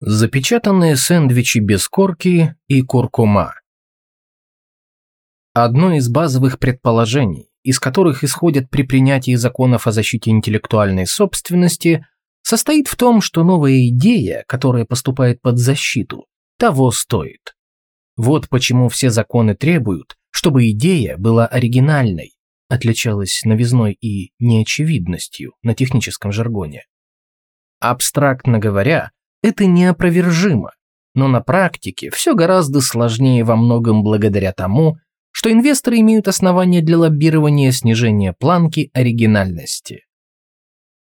Запечатанные сэндвичи без корки и куркума. Одно из базовых предположений, из которых исходят при принятии законов о защите интеллектуальной собственности, состоит в том, что новая идея, которая поступает под защиту, того стоит. Вот почему все законы требуют, чтобы идея была оригинальной, отличалась новизной и неочевидностью на техническом жаргоне. Абстрактно говоря, это неопровержимо, но на практике все гораздо сложнее во многом благодаря тому, что инвесторы имеют основания для лоббирования снижения планки оригинальности.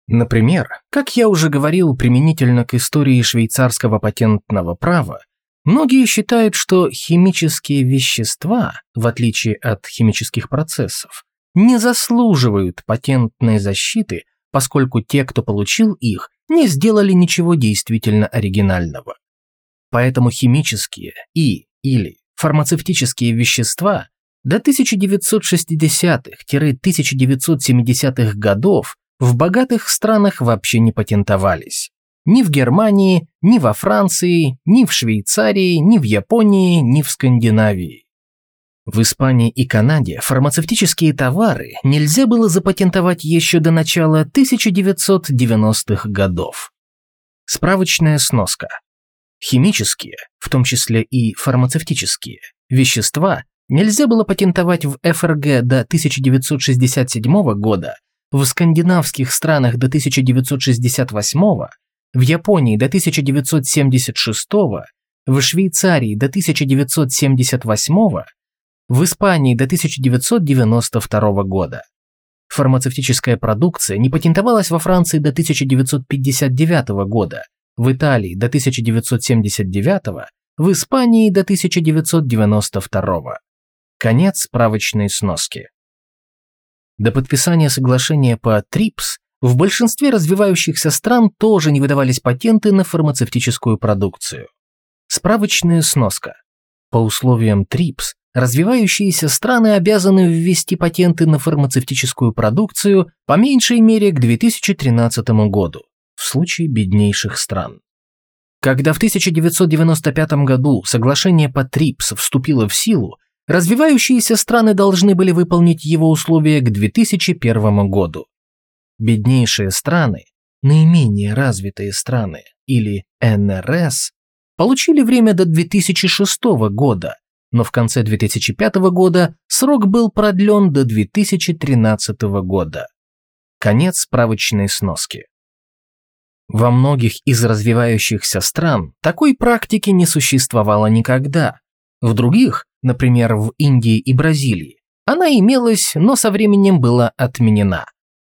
Например, как я уже говорил применительно к истории швейцарского патентного права, многие считают, что химические вещества, в отличие от химических процессов, не заслуживают патентной защиты, поскольку те, кто получил их, не сделали ничего действительно оригинального. Поэтому химические и или фармацевтические вещества до 1960-1970-х годов в богатых странах вообще не патентовались. Ни в Германии, ни во Франции, ни в Швейцарии, ни в Японии, ни в Скандинавии. В Испании и Канаде фармацевтические товары нельзя было запатентовать еще до начала 1990-х годов. Справочная сноска. Химические, в том числе и фармацевтические, вещества нельзя было патентовать в ФРГ до 1967 года, в скандинавских странах до 1968, в Японии до 1976, в Швейцарии до 1978 в Испании до 1992 года. Фармацевтическая продукция не патентовалась во Франции до 1959 года, в Италии до 1979, в Испании до 1992. Конец справочной сноски. До подписания соглашения по ТРИПС в большинстве развивающихся стран тоже не выдавались патенты на фармацевтическую продукцию. Справочная сноска. По условиям ТРИПС развивающиеся страны обязаны ввести патенты на фармацевтическую продукцию по меньшей мере к 2013 году, в случае беднейших стран. Когда в 1995 году соглашение по ТРИПС вступило в силу, развивающиеся страны должны были выполнить его условия к 2001 году. Беднейшие страны, наименее развитые страны или НРС, получили время до 2006 года, но в конце 2005 года срок был продлен до 2013 года. Конец справочной сноски. Во многих из развивающихся стран такой практики не существовало никогда. В других, например, в Индии и Бразилии, она имелась, но со временем была отменена.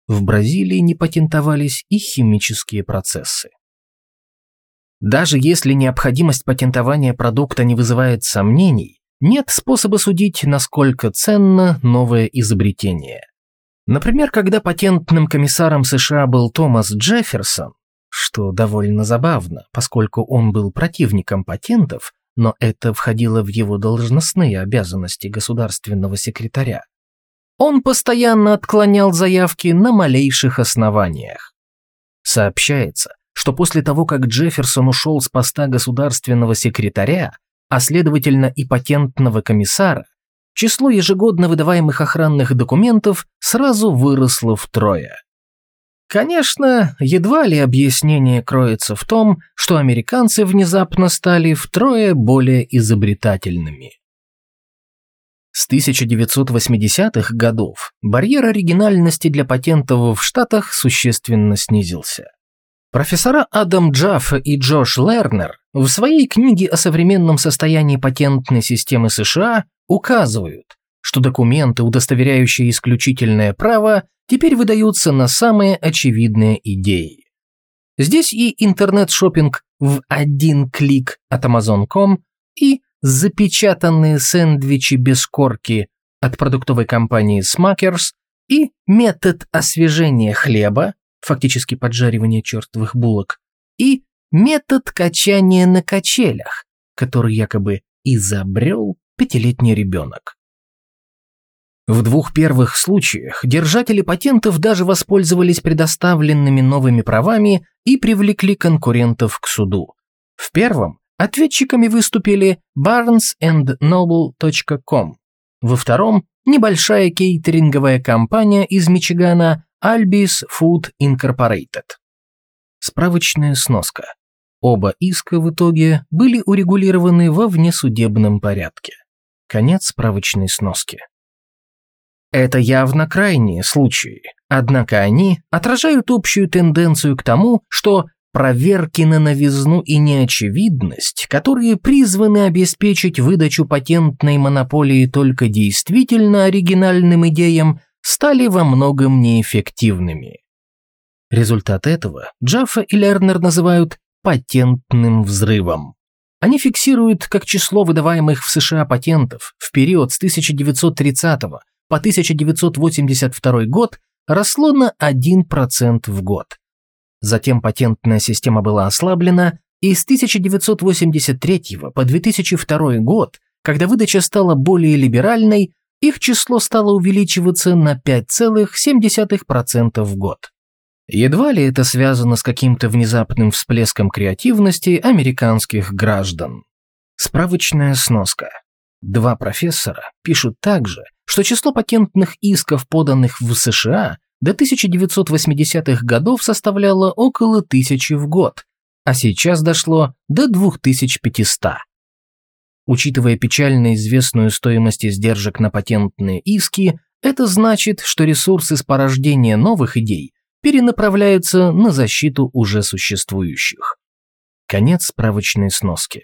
В Бразилии не патентовались и химические процессы. Даже если необходимость патентования продукта не вызывает сомнений, нет способа судить, насколько ценно новое изобретение. Например, когда патентным комиссаром США был Томас Джефферсон, что довольно забавно, поскольку он был противником патентов, но это входило в его должностные обязанности государственного секретаря. Он постоянно отклонял заявки на малейших основаниях. Сообщается, что после того, как Джефферсон ушел с поста государственного секретаря, а следовательно и патентного комиссара, число ежегодно выдаваемых охранных документов сразу выросло втрое. Конечно, едва ли объяснение кроется в том, что американцы внезапно стали втрое более изобретательными. С 1980-х годов барьер оригинальности для патентов в Штатах существенно снизился. Профессора Адам Джаффа и Джош Лернер в своей книге о современном состоянии патентной системы США указывают, что документы, удостоверяющие исключительное право, теперь выдаются на самые очевидные идеи. Здесь и интернет-шоппинг в один клик от Amazon.com, и запечатанные сэндвичи без корки от продуктовой компании Smuckers, и метод освежения хлеба, фактически поджаривание чертовых булок, и метод качания на качелях, который якобы изобрел пятилетний ребенок. В двух первых случаях держатели патентов даже воспользовались предоставленными новыми правами и привлекли конкурентов к суду. В первом ответчиками выступили barnesandnoble.com. Во втором – небольшая кейтеринговая компания из Мичигана Albis Food Incorporated. Справочная сноска. Оба иска в итоге были урегулированы во внесудебном порядке. Конец справочной сноски. Это явно крайние случаи, однако они отражают общую тенденцию к тому, что проверки на новизну и неочевидность, которые призваны обеспечить выдачу патентной монополии только действительно оригинальным идеям, стали во многом неэффективными. Результат этого Джаффа и Лернер называют патентным взрывом. Они фиксируют, как число выдаваемых в США патентов в период с 1930 по 1982 год росло на 1% в год. Затем патентная система была ослаблена, и с 1983 по 2002 год, когда выдача стала более либеральной, их число стало увеличиваться на 5,7% в год. Едва ли это связано с каким-то внезапным всплеском креативности американских граждан. Справочная сноска. Два профессора пишут также, что число патентных исков, поданных в США, до 1980-х годов составляло около тысячи в год, а сейчас дошло до 2500. Учитывая печально известную стоимость издержек на патентные иски, это значит, что ресурсы с порождения новых идей перенаправляются на защиту уже существующих. Конец справочной сноски.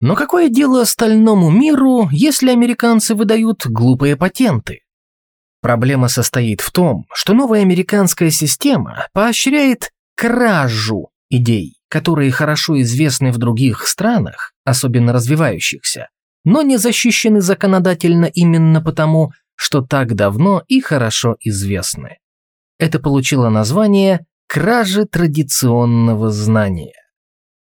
Но какое дело остальному миру, если американцы выдают глупые патенты? Проблема состоит в том, что новая американская система поощряет кражу идей, которые хорошо известны в других странах, особенно развивающихся, но не защищены законодательно именно потому, что так давно и хорошо известны. Это получило название «кражи традиционного знания».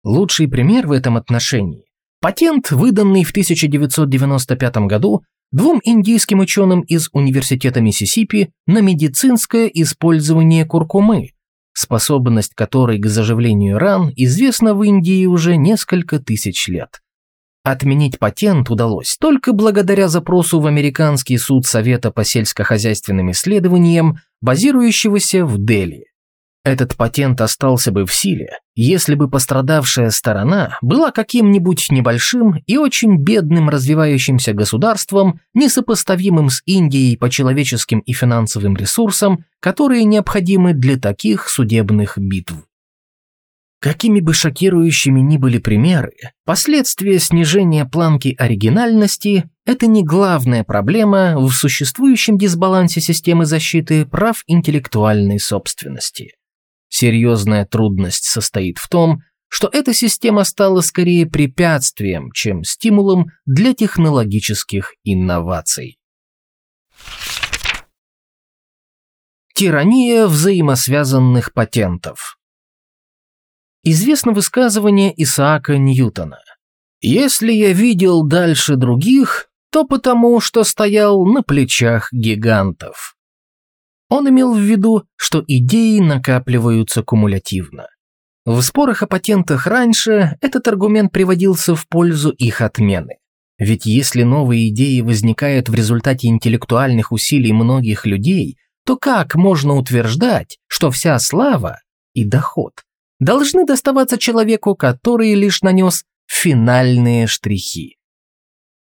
Лучший пример в этом отношении – патент, выданный в 1995 году двум индийским ученым из Университета Миссисипи на медицинское использование куркумы, способность которой к заживлению ран известна в Индии уже несколько тысяч лет. Отменить патент удалось только благодаря запросу в Американский суд Совета по сельскохозяйственным исследованиям, базирующегося в Дели. Этот патент остался бы в силе, если бы пострадавшая сторона была каким-нибудь небольшим и очень бедным развивающимся государством, несопоставимым с Индией по человеческим и финансовым ресурсам, которые необходимы для таких судебных битв. Какими бы шокирующими ни были примеры, последствия снижения планки оригинальности – это не главная проблема в существующем дисбалансе системы защиты прав интеллектуальной собственности. Серьезная трудность состоит в том, что эта система стала скорее препятствием, чем стимулом для технологических инноваций. Тирания взаимосвязанных патентов Известно высказывание Исаака Ньютона. «Если я видел дальше других, то потому, что стоял на плечах гигантов». Он имел в виду, что идеи накапливаются кумулятивно. В спорах о патентах раньше этот аргумент приводился в пользу их отмены. Ведь если новые идеи возникают в результате интеллектуальных усилий многих людей, то как можно утверждать, что вся слава и доход должны доставаться человеку, который лишь нанес финальные штрихи.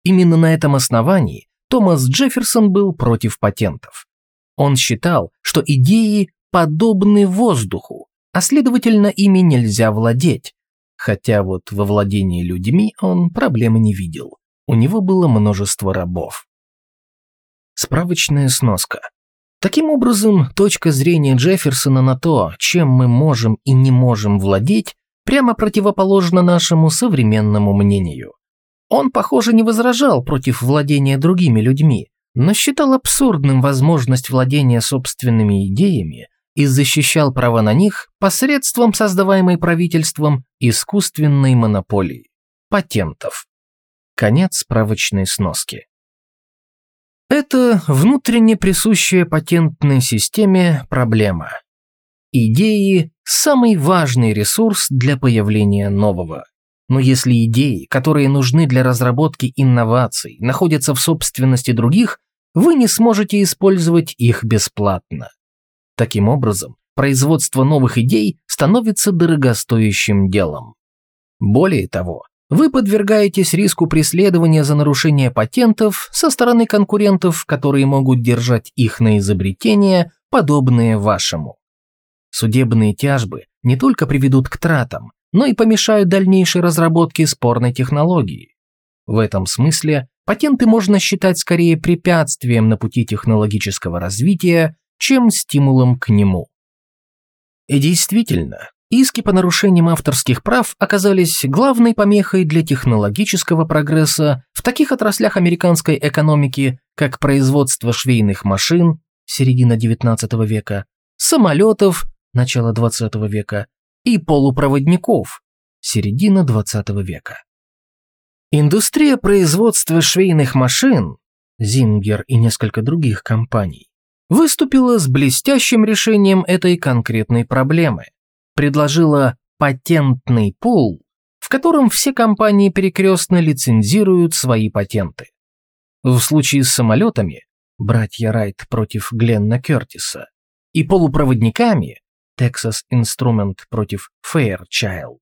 Именно на этом основании Томас Джефферсон был против патентов. Он считал, что идеи подобны воздуху, а следовательно ими нельзя владеть, хотя вот во владении людьми он проблемы не видел. У него было множество рабов. Справочная сноска. Таким образом, точка зрения Джефферсона на то, чем мы можем и не можем владеть, прямо противоположна нашему современному мнению. Он, похоже, не возражал против владения другими людьми, но считал абсурдным возможность владения собственными идеями и защищал права на них посредством создаваемой правительством искусственной монополии – патентов. Конец справочной сноски. Это внутренне присущая патентной системе проблема. Идеи самый важный ресурс для появления нового. Но если идеи, которые нужны для разработки инноваций, находятся в собственности других, вы не сможете использовать их бесплатно. Таким образом, производство новых идей становится дорогостоящим делом. Более того, вы подвергаетесь риску преследования за нарушение патентов со стороны конкурентов, которые могут держать их на изобретения, подобные вашему. Судебные тяжбы не только приведут к тратам, но и помешают дальнейшей разработке спорной технологии. В этом смысле патенты можно считать скорее препятствием на пути технологического развития, чем стимулом к нему. И действительно, Иски по нарушениям авторских прав оказались главной помехой для технологического прогресса в таких отраслях американской экономики, как производство швейных машин, середина XIX века, самолетов, начало XX века, и полупроводников, середина XX века. Индустрия производства швейных машин, Зингер и несколько других компаний, выступила с блестящим решением этой конкретной проблемы – предложила патентный пул, в котором все компании перекрестно лицензируют свои патенты. В случае с самолетами братья Райт против Гленна Кертиса и полупроводниками Texas Instrument против Fairchild.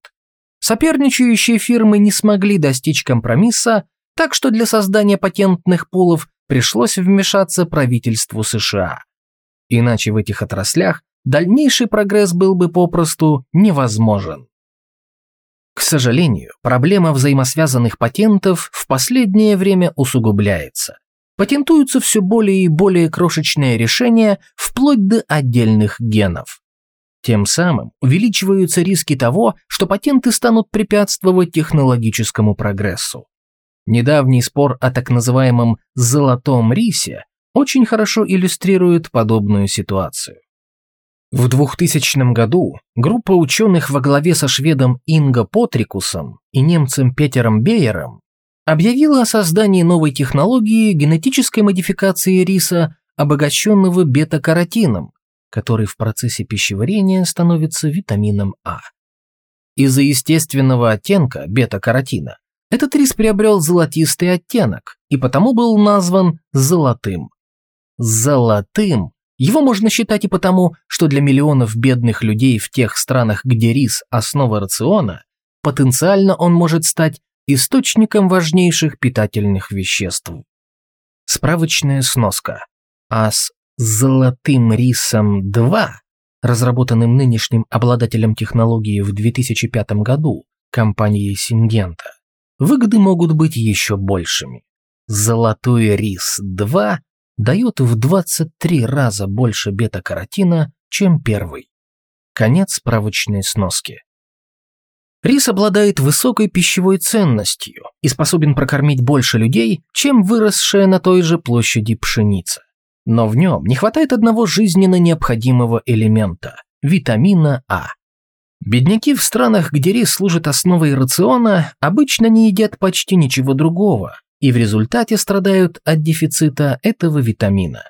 Соперничающие фирмы не смогли достичь компромисса, так что для создания патентных пулов пришлось вмешаться правительству США. Иначе в этих отраслях дальнейший прогресс был бы попросту невозможен. К сожалению, проблема взаимосвязанных патентов в последнее время усугубляется. Патентуются все более и более крошечные решения вплоть до отдельных генов. Тем самым увеличиваются риски того, что патенты станут препятствовать технологическому прогрессу. Недавний спор о так называемом «золотом рисе» очень хорошо иллюстрирует подобную ситуацию. В 2000 году группа ученых во главе со шведом Инго Потрикусом и немцем Петером Бейером объявила о создании новой технологии генетической модификации риса, обогащенного бета-каротином, который в процессе пищеварения становится витамином А. Из-за естественного оттенка бета-каротина этот рис приобрел золотистый оттенок и потому был назван золотым. Золотым его можно считать и потому, что для миллионов бедных людей в тех странах, где рис – основа рациона, потенциально он может стать источником важнейших питательных веществ. Справочная сноска. А с «золотым рисом 2», разработанным нынешним обладателем технологии в 2005 году, компанией Сингента, выгоды могут быть еще большими. «Золотой рис 2» дает в 23 раза больше бета-каротина, чем первый. Конец справочной сноски. Рис обладает высокой пищевой ценностью и способен прокормить больше людей, чем выросшая на той же площади пшеница. Но в нем не хватает одного жизненно необходимого элемента – витамина А. Бедняки в странах, где рис служит основой рациона, обычно не едят почти ничего другого, и в результате страдают от дефицита этого витамина.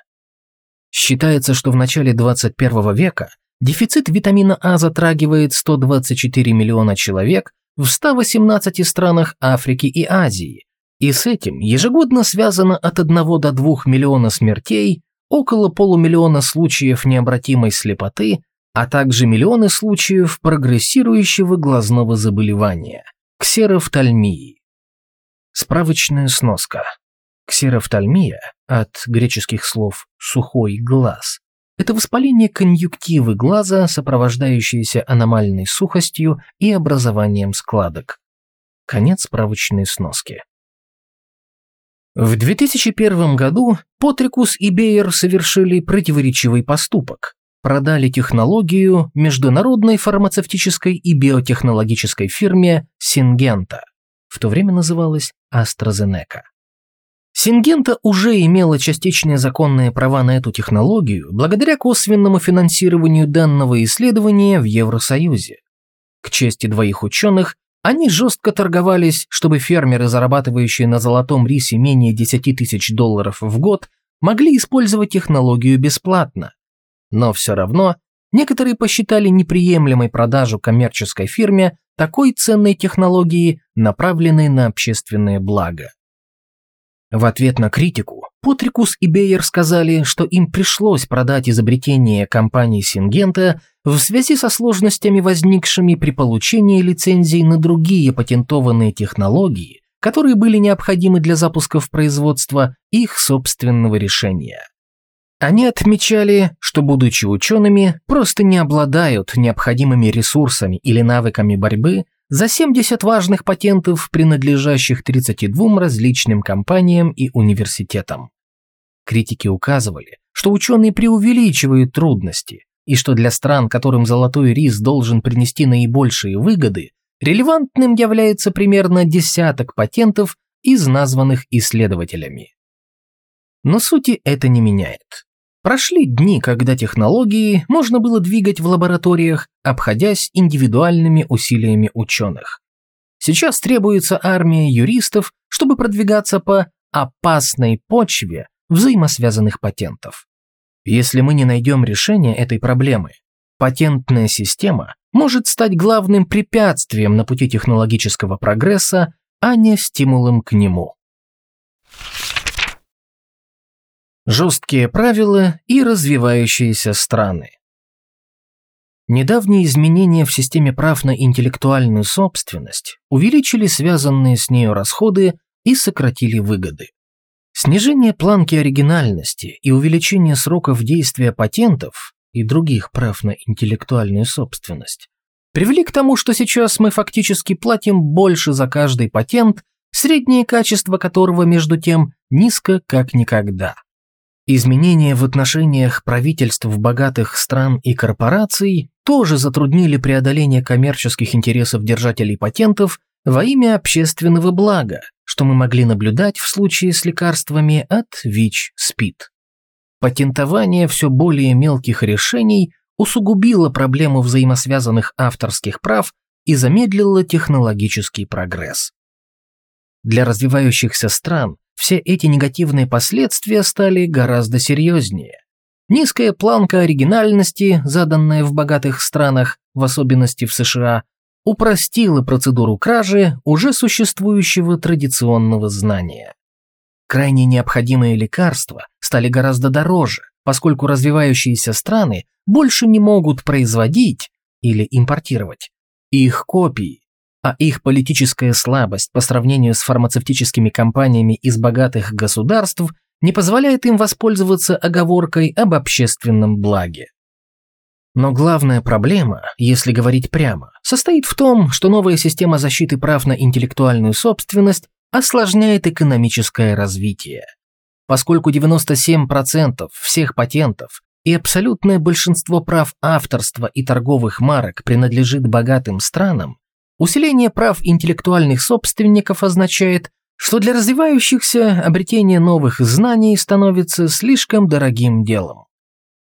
Считается, что в начале 21 века дефицит витамина А затрагивает 124 миллиона человек в 118 странах Африки и Азии, и с этим ежегодно связано от 1 до 2 миллиона смертей, около полумиллиона случаев необратимой слепоты, а также миллионы случаев прогрессирующего глазного заболевания – ксерофтальмии. Справочная сноска. Ксерофтальмия, от греческих слов «сухой глаз», это воспаление конъюнктивы глаза, сопровождающееся аномальной сухостью и образованием складок. Конец справочной сноски. В 2001 году Потрикус и Бейер совершили противоречивый поступок. Продали технологию международной фармацевтической и биотехнологической фирме Сингента в то время называлась AstraZeneca. Сингента уже имела частичные законные права на эту технологию благодаря косвенному финансированию данного исследования в Евросоюзе. К чести двоих ученых, они жестко торговались, чтобы фермеры, зарабатывающие на золотом рисе менее 10 тысяч долларов в год, могли использовать технологию бесплатно. Но все равно некоторые посчитали неприемлемой продажу коммерческой фирме такой ценной технологии, направленной на общественное благо. В ответ на критику Потрикус и Бейер сказали, что им пришлось продать изобретение компании Сингента в связи со сложностями, возникшими при получении лицензий на другие патентованные технологии, которые были необходимы для запуска в производство их собственного решения. Они отмечали, что, будучи учеными, просто не обладают необходимыми ресурсами или навыками борьбы за 70 важных патентов, принадлежащих 32 различным компаниям и университетам. Критики указывали, что ученые преувеличивают трудности, и что для стран, которым золотой рис должен принести наибольшие выгоды, релевантным является примерно десяток патентов из названных исследователями. Но сути это не меняет. Прошли дни, когда технологии можно было двигать в лабораториях, обходясь индивидуальными усилиями ученых. Сейчас требуется армия юристов, чтобы продвигаться по опасной почве взаимосвязанных патентов. Если мы не найдем решения этой проблемы, патентная система может стать главным препятствием на пути технологического прогресса, а не стимулом к нему. Жесткие правила и развивающиеся страны. Недавние изменения в системе прав на интеллектуальную собственность увеличили связанные с нею расходы и сократили выгоды. Снижение планки оригинальности и увеличение сроков действия патентов и других прав на интеллектуальную собственность привели к тому, что сейчас мы фактически платим больше за каждый патент, среднее качество которого, между тем, низко как никогда. Изменения в отношениях правительств богатых стран и корпораций тоже затруднили преодоление коммерческих интересов держателей патентов во имя общественного блага, что мы могли наблюдать в случае с лекарствами от ВИЧ-СПИД. Патентование все более мелких решений усугубило проблему взаимосвязанных авторских прав и замедлило технологический прогресс. Для развивающихся стран все эти негативные последствия стали гораздо серьезнее. Низкая планка оригинальности, заданная в богатых странах, в особенности в США, упростила процедуру кражи уже существующего традиционного знания. Крайне необходимые лекарства стали гораздо дороже, поскольку развивающиеся страны больше не могут производить или импортировать их копии, а их политическая слабость по сравнению с фармацевтическими компаниями из богатых государств не позволяет им воспользоваться оговоркой об общественном благе. Но главная проблема, если говорить прямо, состоит в том, что новая система защиты прав на интеллектуальную собственность осложняет экономическое развитие. Поскольку 97% всех патентов и абсолютное большинство прав авторства и торговых марок принадлежит богатым странам, усиление прав интеллектуальных собственников означает, что для развивающихся обретение новых знаний становится слишком дорогим делом.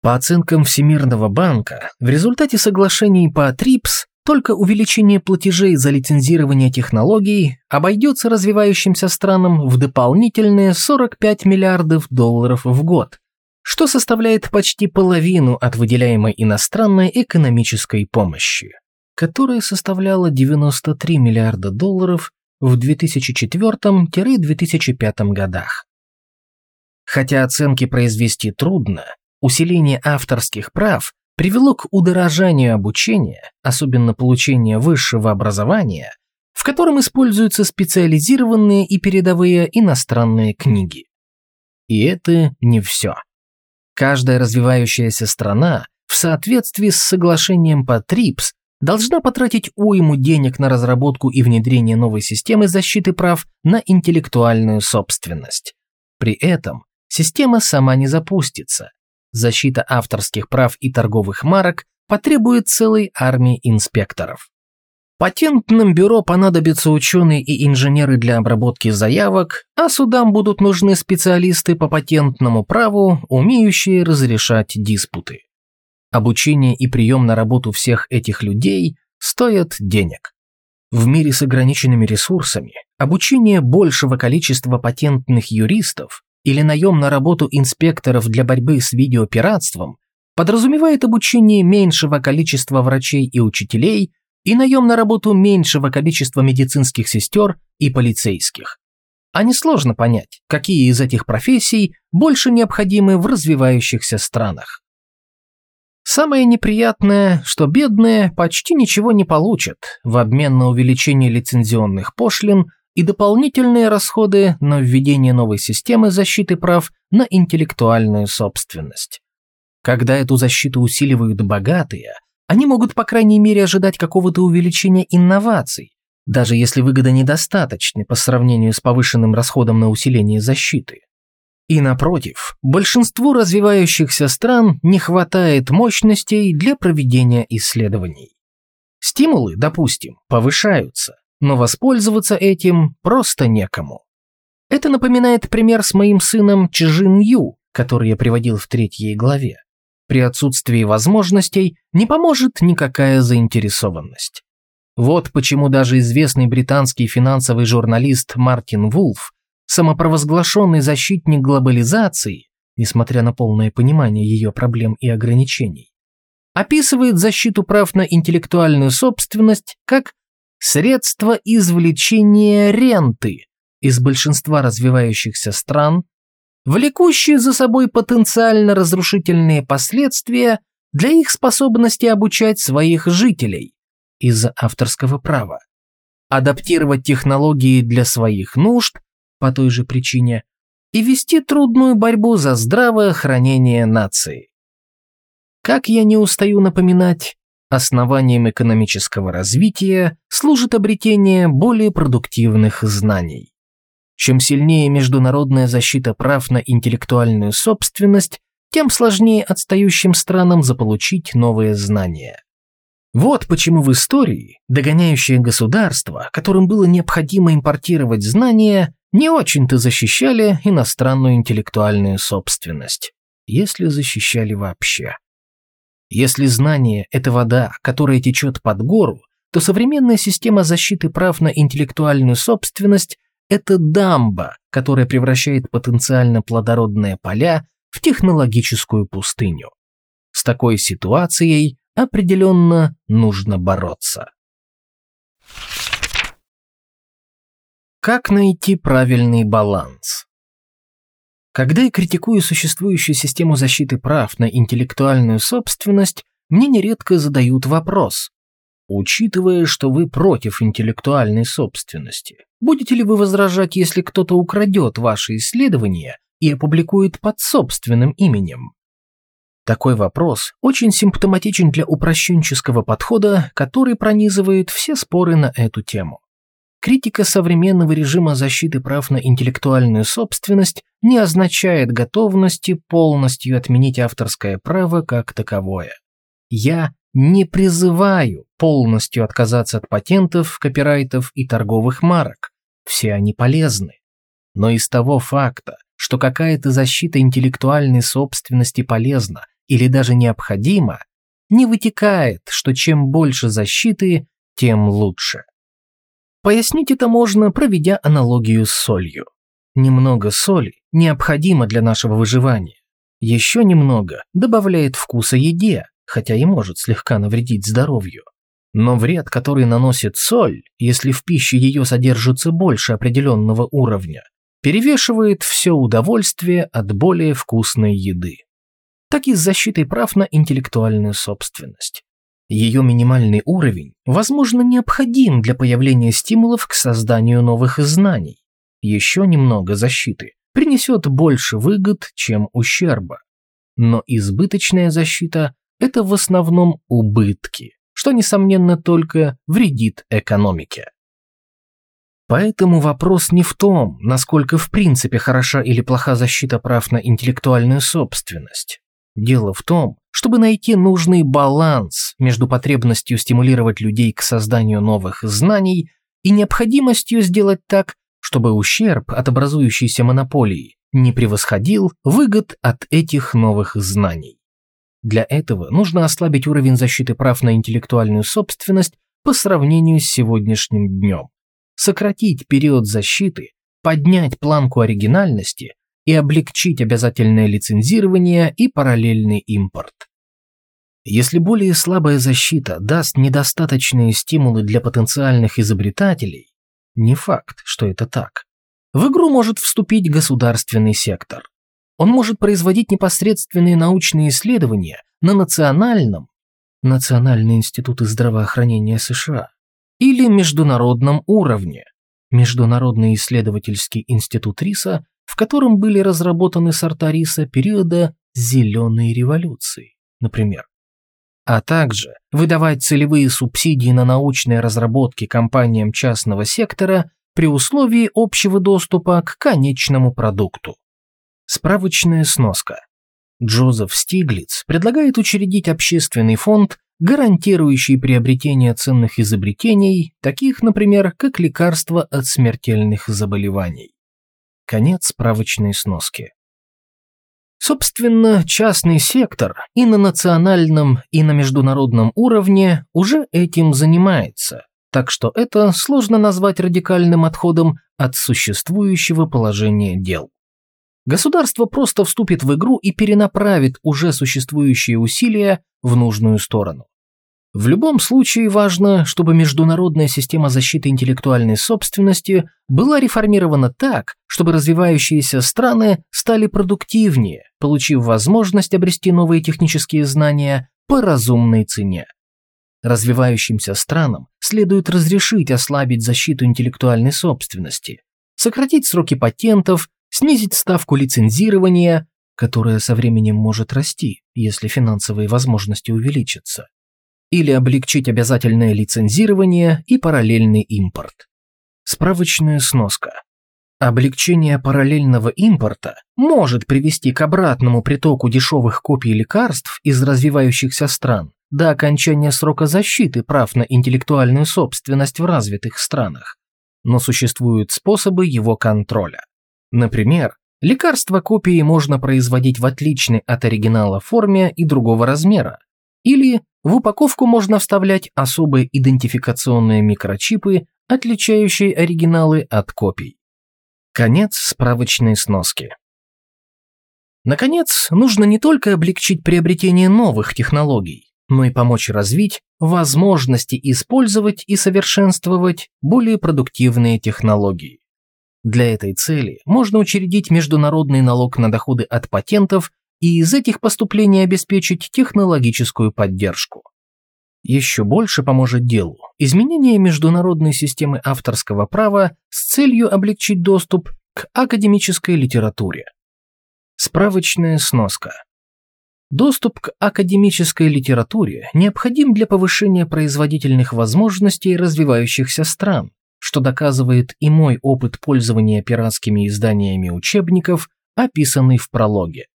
По оценкам Всемирного банка, в результате соглашений по ТРИПС только увеличение платежей за лицензирование технологий обойдется развивающимся странам в дополнительные 45 миллиардов долларов в год, что составляет почти половину от выделяемой иностранной экономической помощи, которая составляла 93 миллиарда долларов в 2004-2005 годах. Хотя оценки произвести трудно, усиление авторских прав привело к удорожанию обучения, особенно получения высшего образования, в котором используются специализированные и передовые иностранные книги. И это не все. Каждая развивающаяся страна в соответствии с соглашением по ТРИПС должна потратить уйму денег на разработку и внедрение новой системы защиты прав на интеллектуальную собственность. При этом система сама не запустится, защита авторских прав и торговых марок потребует целой армии инспекторов. Патентным бюро понадобятся ученые и инженеры для обработки заявок, а судам будут нужны специалисты по патентному праву, умеющие разрешать диспуты. Обучение и прием на работу всех этих людей стоят денег. В мире с ограниченными ресурсами обучение большего количества патентных юристов или наем на работу инспекторов для борьбы с видеопиратством подразумевает обучение меньшего количества врачей и учителей и наем на работу меньшего количества медицинских сестер и полицейских. А несложно понять, какие из этих профессий больше необходимы в развивающихся странах. Самое неприятное, что бедные почти ничего не получат в обмен на увеличение лицензионных пошлин и дополнительные расходы на введение новой системы защиты прав на интеллектуальную собственность. Когда эту защиту усиливают богатые, они могут, по крайней мере, ожидать какого-то увеличения инноваций, даже если выгода недостаточна по сравнению с повышенным расходом на усиление защиты. И напротив, большинству развивающихся стран не хватает мощностей для проведения исследований. Стимулы, допустим, повышаются, но воспользоваться этим просто некому. Это напоминает пример с моим сыном Чжин Ю, который я приводил в третьей главе. При отсутствии возможностей не поможет никакая заинтересованность. Вот почему даже известный британский финансовый журналист Мартин Вулф, самопровозглашенный защитник глобализации, несмотря на полное понимание ее проблем и ограничений, описывает защиту прав на интеллектуальную собственность как средство извлечения ренты из большинства развивающихся стран влекущие за собой потенциально разрушительные последствия для их способности обучать своих жителей из-за авторского права, адаптировать технологии для своих нужд по той же причине и вести трудную борьбу за здравое хранение нации. Как я не устаю напоминать, основанием экономического развития служит обретение более продуктивных знаний. Чем сильнее международная защита прав на интеллектуальную собственность, тем сложнее отстающим странам заполучить новые знания. Вот почему в истории догоняющие государства, которым было необходимо импортировать знания, не очень-то защищали иностранную интеллектуальную собственность, если защищали вообще. Если знание – это вода, которая течет под гору, то современная система защиты прав на интеллектуальную собственность это дамба, которая превращает потенциально плодородные поля в технологическую пустыню. С такой ситуацией определенно нужно бороться. Как найти правильный баланс? Когда я критикую существующую систему защиты прав на интеллектуальную собственность, мне нередко задают вопрос, Учитывая, что вы против интеллектуальной собственности, будете ли вы возражать, если кто-то украдет ваши исследования и опубликует под собственным именем? Такой вопрос очень симптоматичен для упрощенческого подхода, который пронизывает все споры на эту тему. Критика современного режима защиты прав на интеллектуальную собственность не означает готовности полностью отменить авторское право как таковое. Я не призываю полностью отказаться от патентов, копирайтов и торговых марок. Все они полезны. Но из того факта, что какая-то защита интеллектуальной собственности полезна или даже необходима, не вытекает, что чем больше защиты, тем лучше. Пояснить это можно, проведя аналогию с солью. Немного соли необходимо для нашего выживания. Еще немного добавляет вкуса еде, хотя и может слегка навредить здоровью. Но вред, который наносит соль, если в пище ее содержится больше определенного уровня, перевешивает все удовольствие от более вкусной еды. Так и с защитой прав на интеллектуальную собственность. Ее минимальный уровень, возможно, необходим для появления стимулов к созданию новых знаний. Еще немного защиты принесет больше выгод, чем ущерба. Но избыточная защита это в основном убытки, что, несомненно, только вредит экономике. Поэтому вопрос не в том, насколько в принципе хороша или плоха защита прав на интеллектуальную собственность. Дело в том, чтобы найти нужный баланс между потребностью стимулировать людей к созданию новых знаний и необходимостью сделать так, чтобы ущерб от образующейся монополии не превосходил выгод от этих новых знаний. Для этого нужно ослабить уровень защиты прав на интеллектуальную собственность по сравнению с сегодняшним днем, сократить период защиты, поднять планку оригинальности и облегчить обязательное лицензирование и параллельный импорт. Если более слабая защита даст недостаточные стимулы для потенциальных изобретателей, не факт, что это так, в игру может вступить государственный сектор. Он может производить непосредственные научные исследования на национальном, Национальные институты здравоохранения США, или международном уровне, Международный исследовательский институт риса, в котором были разработаны сорта риса периода «зеленой революции», например а также выдавать целевые субсидии на научные разработки компаниям частного сектора при условии общего доступа к конечному продукту. Справочная сноска. Джозеф Стиглиц предлагает учредить общественный фонд, гарантирующий приобретение ценных изобретений, таких, например, как лекарства от смертельных заболеваний. Конец справочной сноски. Собственно, частный сектор и на национальном, и на международном уровне уже этим занимается, так что это сложно назвать радикальным отходом от существующего положения дел. Государство просто вступит в игру и перенаправит уже существующие усилия в нужную сторону. В любом случае важно, чтобы международная система защиты интеллектуальной собственности была реформирована так, чтобы развивающиеся страны стали продуктивнее, получив возможность обрести новые технические знания по разумной цене. Развивающимся странам следует разрешить ослабить защиту интеллектуальной собственности, сократить сроки патентов, снизить ставку лицензирования, которая со временем может расти, если финансовые возможности увеличатся или облегчить обязательное лицензирование и параллельный импорт. Справочная сноска. Облегчение параллельного импорта может привести к обратному притоку дешевых копий лекарств из развивающихся стран до окончания срока защиты прав на интеллектуальную собственность в развитых странах, но существуют способы его контроля. Например, лекарства копии можно производить в отличной от оригинала форме и другого размера, или в упаковку можно вставлять особые идентификационные микрочипы, отличающие оригиналы от копий. Конец справочной сноски. Наконец, нужно не только облегчить приобретение новых технологий, но и помочь развить возможности использовать и совершенствовать более продуктивные технологии. Для этой цели можно учредить международный налог на доходы от патентов и из этих поступлений обеспечить технологическую поддержку. Еще больше поможет делу изменение международной системы авторского права с целью облегчить доступ к академической литературе. Справочная сноска. Доступ к академической литературе необходим для повышения производительных возможностей развивающихся стран, что доказывает и мой опыт пользования пиратскими изданиями учебников, описанный в прологе.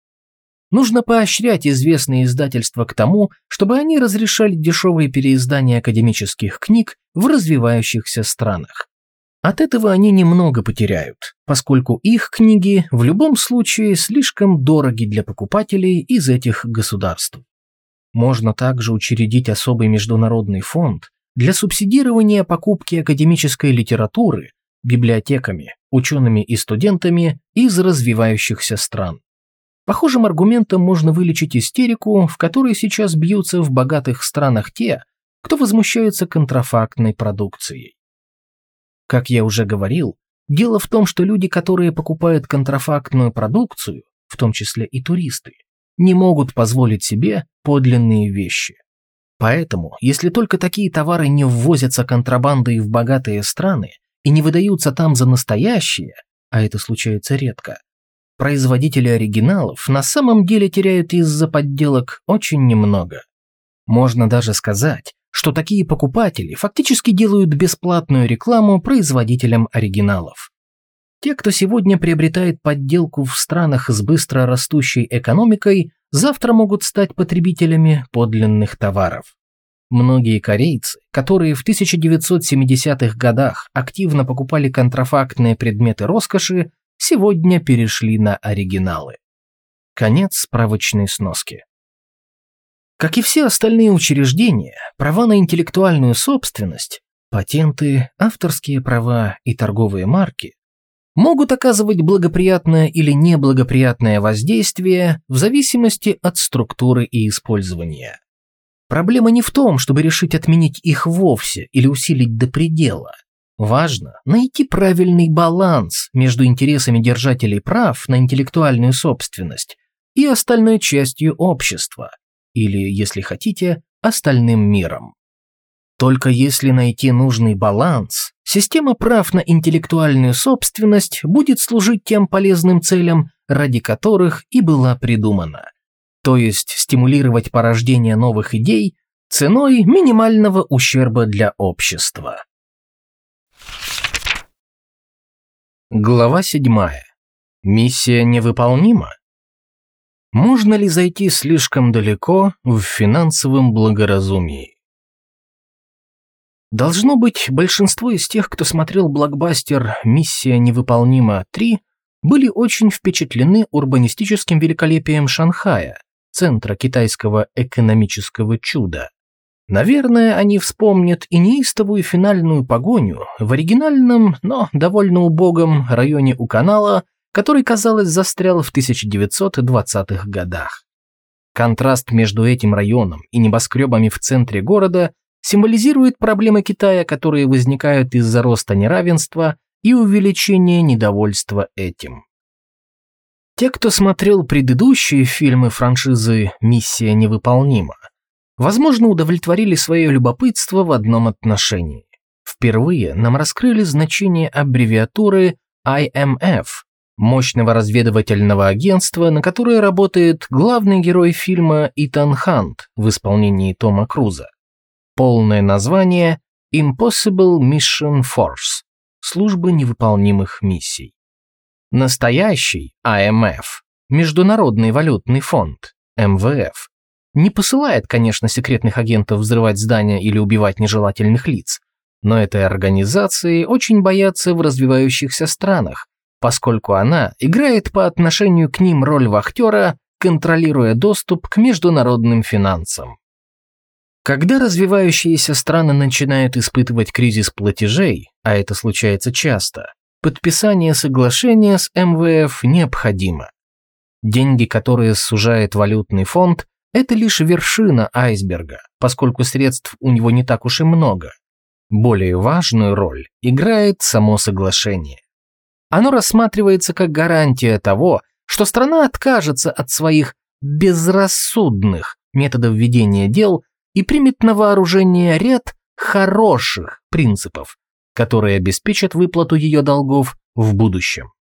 Нужно поощрять известные издательства к тому, чтобы они разрешали дешевые переиздания академических книг в развивающихся странах. От этого они немного потеряют, поскольку их книги в любом случае слишком дороги для покупателей из этих государств. Можно также учредить особый международный фонд для субсидирования покупки академической литературы библиотеками, учеными и студентами из развивающихся стран. Похожим аргументом можно вылечить истерику, в которой сейчас бьются в богатых странах те, кто возмущается контрафактной продукцией. Как я уже говорил, дело в том, что люди, которые покупают контрафактную продукцию, в том числе и туристы, не могут позволить себе подлинные вещи. Поэтому, если только такие товары не ввозятся контрабандой в богатые страны и не выдаются там за настоящие, а это случается редко, производители оригиналов на самом деле теряют из-за подделок очень немного. Можно даже сказать, что такие покупатели фактически делают бесплатную рекламу производителям оригиналов. Те, кто сегодня приобретает подделку в странах с быстро растущей экономикой, завтра могут стать потребителями подлинных товаров. Многие корейцы, которые в 1970-х годах активно покупали контрафактные предметы роскоши, сегодня перешли на оригиналы. Конец справочной сноски. Как и все остальные учреждения, права на интеллектуальную собственность, патенты, авторские права и торговые марки могут оказывать благоприятное или неблагоприятное воздействие в зависимости от структуры и использования. Проблема не в том, чтобы решить отменить их вовсе или усилить до предела. Важно найти правильный баланс между интересами держателей прав на интеллектуальную собственность и остальной частью общества, или, если хотите, остальным миром. Только если найти нужный баланс, система прав на интеллектуальную собственность будет служить тем полезным целям, ради которых и была придумана. То есть стимулировать порождение новых идей ценой минимального ущерба для общества. Глава 7. Миссия невыполнима? Можно ли зайти слишком далеко в финансовом благоразумии? Должно быть, большинство из тех, кто смотрел блокбастер «Миссия невыполнима 3», были очень впечатлены урбанистическим великолепием Шанхая, центра китайского экономического чуда. Наверное, они вспомнят и неистовую финальную погоню в оригинальном, но довольно убогом районе у канала, который, казалось, застрял в 1920-х годах. Контраст между этим районом и небоскребами в центре города символизирует проблемы Китая, которые возникают из-за роста неравенства и увеличения недовольства этим. Те, кто смотрел предыдущие фильмы франшизы «Миссия невыполнима», возможно, удовлетворили свое любопытство в одном отношении. Впервые нам раскрыли значение аббревиатуры IMF, мощного разведывательного агентства, на которое работает главный герой фильма Итан Хант в исполнении Тома Круза. Полное название Impossible Mission Force – служба невыполнимых миссий. Настоящий АМФ, Международный валютный фонд, МВФ, не посылает, конечно, секретных агентов взрывать здания или убивать нежелательных лиц, но этой организации очень боятся в развивающихся странах, поскольку она играет по отношению к ним роль вахтера, контролируя доступ к международным финансам. Когда развивающиеся страны начинают испытывать кризис платежей, а это случается часто, подписание соглашения с МВФ необходимо. Деньги, которые сужает валютный фонд, это лишь вершина айсберга, поскольку средств у него не так уж и много. Более важную роль играет само соглашение. Оно рассматривается как гарантия того, что страна откажется от своих безрассудных методов ведения дел и примет на вооружение ряд хороших принципов, которые обеспечат выплату ее долгов в будущем.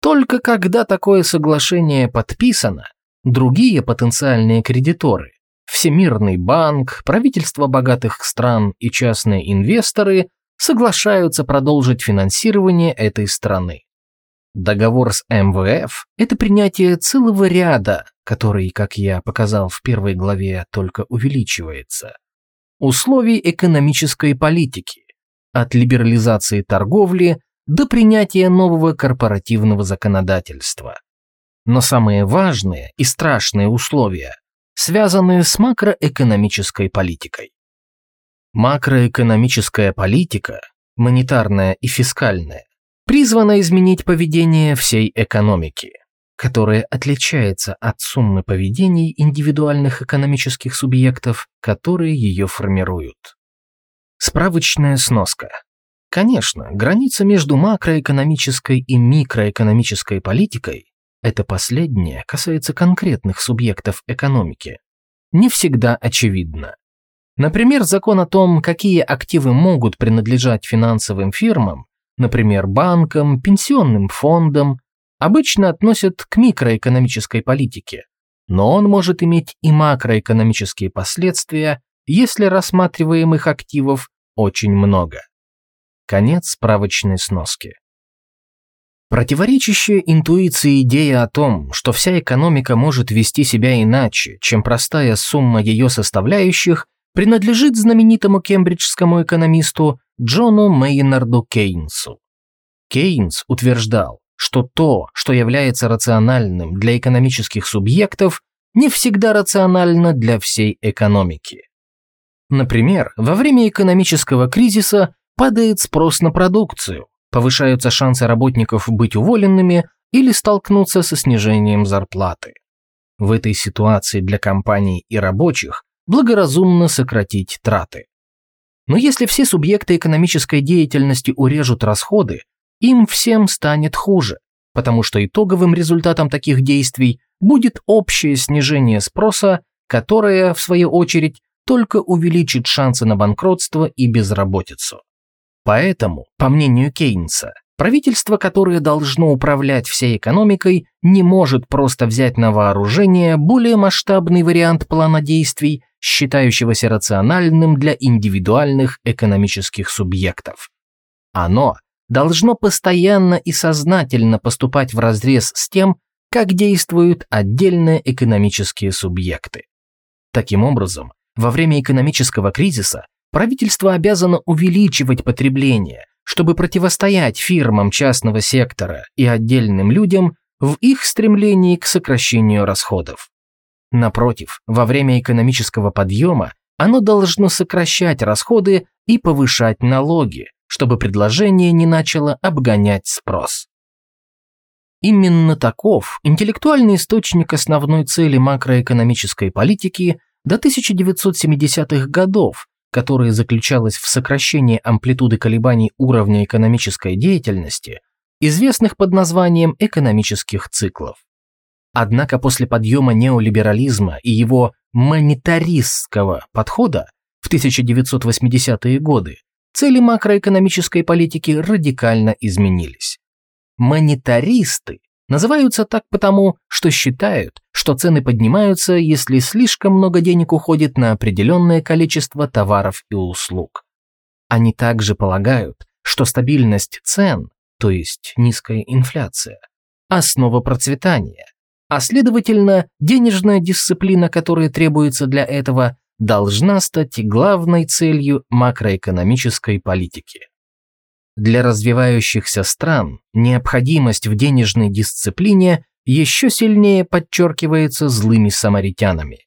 Только когда такое соглашение подписано, другие потенциальные кредиторы – Всемирный банк, правительства богатых стран и частные инвесторы – соглашаются продолжить финансирование этой страны. Договор с МВФ – это принятие целого ряда, который, как я показал в первой главе, только увеличивается. Условий экономической политики, от либерализации торговли до принятия нового корпоративного законодательства. Но самые важные и страшные условия связаны с макроэкономической политикой. Макроэкономическая политика, монетарная и фискальная, призвана изменить поведение всей экономики, которая отличается от суммы поведений индивидуальных экономических субъектов, которые ее формируют. Справочная сноска. Конечно, граница между макроэкономической и микроэкономической политикой, это последнее касается конкретных субъектов экономики, не всегда очевидна. Например, закон о том, какие активы могут принадлежать финансовым фирмам, например, банкам, пенсионным фондам, обычно относят к микроэкономической политике, но он может иметь и макроэкономические последствия, если рассматриваемых активов очень много. Конец справочной сноски. Противоречащая интуиции идея о том, что вся экономика может вести себя иначе, чем простая сумма ее составляющих, принадлежит знаменитому кембриджскому экономисту Джону Мейнарду Кейнсу. Кейнс утверждал, что то, что является рациональным для экономических субъектов, не всегда рационально для всей экономики. Например, во время экономического кризиса падает спрос на продукцию, повышаются шансы работников быть уволенными или столкнуться со снижением зарплаты. В этой ситуации для компаний и рабочих благоразумно сократить траты. Но если все субъекты экономической деятельности урежут расходы, им всем станет хуже, потому что итоговым результатом таких действий будет общее снижение спроса, которое, в свою очередь, только увеличит шансы на банкротство и безработицу. Поэтому, по мнению Кейнса, правительство, которое должно управлять всей экономикой, не может просто взять на вооружение более масштабный вариант плана действий, считающегося рациональным для индивидуальных экономических субъектов. Оно должно постоянно и сознательно поступать вразрез с тем, как действуют отдельные экономические субъекты. Таким образом, во время экономического кризиса правительство обязано увеличивать потребление, чтобы противостоять фирмам частного сектора и отдельным людям в их стремлении к сокращению расходов. Напротив, во время экономического подъема оно должно сокращать расходы и повышать налоги, чтобы предложение не начало обгонять спрос. Именно таков интеллектуальный источник основной цели макроэкономической политики до 1970-х годов, которая заключалась в сокращении амплитуды колебаний уровня экономической деятельности, известных под названием экономических циклов. Однако после подъема неолиберализма и его монетаристского подхода в 1980-е годы цели макроэкономической политики радикально изменились. Монетаристы называются так потому, что считают, что цены поднимаются, если слишком много денег уходит на определенное количество товаров и услуг. Они также полагают, что стабильность цен, то есть низкая инфляция, основа процветания, а следовательно, денежная дисциплина, которая требуется для этого, должна стать главной целью макроэкономической политики. Для развивающихся стран необходимость в денежной дисциплине еще сильнее подчеркивается злыми самаритянами.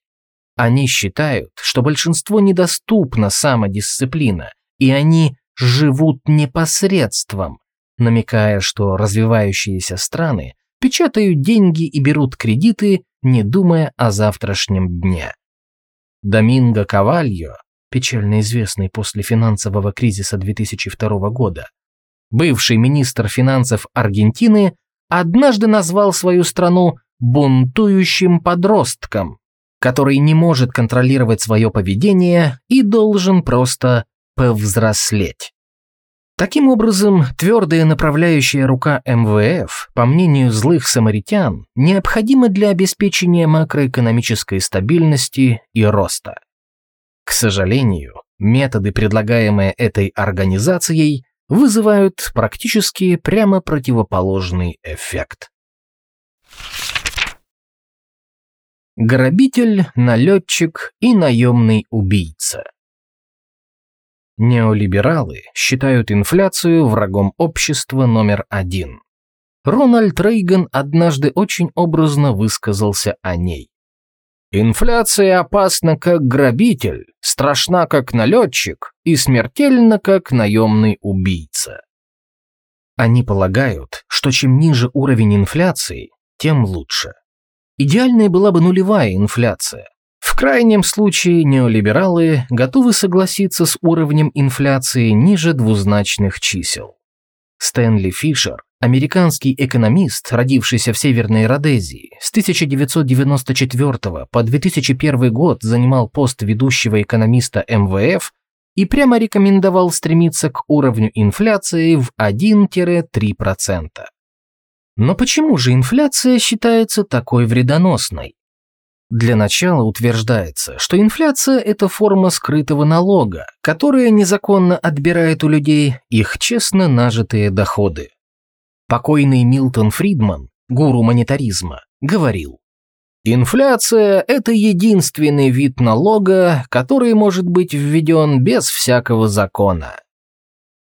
Они считают, что большинству недоступна самодисциплина, и они живут непосредством, намекая, что развивающиеся страны печатают деньги и берут кредиты, не думая о завтрашнем дне. Доминго Кавальо, печально известный после финансового кризиса 2002 года, бывший министр финансов Аргентины, однажды назвал свою страну бунтующим подростком, который не может контролировать свое поведение и должен просто повзрослеть. Таким образом, твердая направляющая рука МВФ, по мнению злых самаритян, необходима для обеспечения макроэкономической стабильности и роста. К сожалению, методы, предлагаемые этой организацией, вызывают практически прямо противоположный эффект. Грабитель, налетчик и наемный убийца. Неолибералы считают инфляцию врагом общества номер один. Рональд Рейган однажды очень образно высказался о ней. Инфляция опасна как грабитель, страшна как налетчик и смертельна как наемный убийца. Они полагают, что чем ниже уровень инфляции, тем лучше. Идеальной была бы нулевая инфляция. В крайнем случае неолибералы готовы согласиться с уровнем инфляции ниже двузначных чисел. Стэнли Фишер Американский экономист, родившийся в Северной Родезии, с 1994 по 2001 год занимал пост ведущего экономиста МВФ и прямо рекомендовал стремиться к уровню инфляции в 1-3%. Но почему же инфляция считается такой вредоносной? Для начала утверждается, что инфляция – это форма скрытого налога, которая незаконно отбирает у людей их честно нажитые доходы. Покойный Милтон Фридман, гуру монетаризма, говорил, «Инфляция – это единственный вид налога, который может быть введен без всякого закона».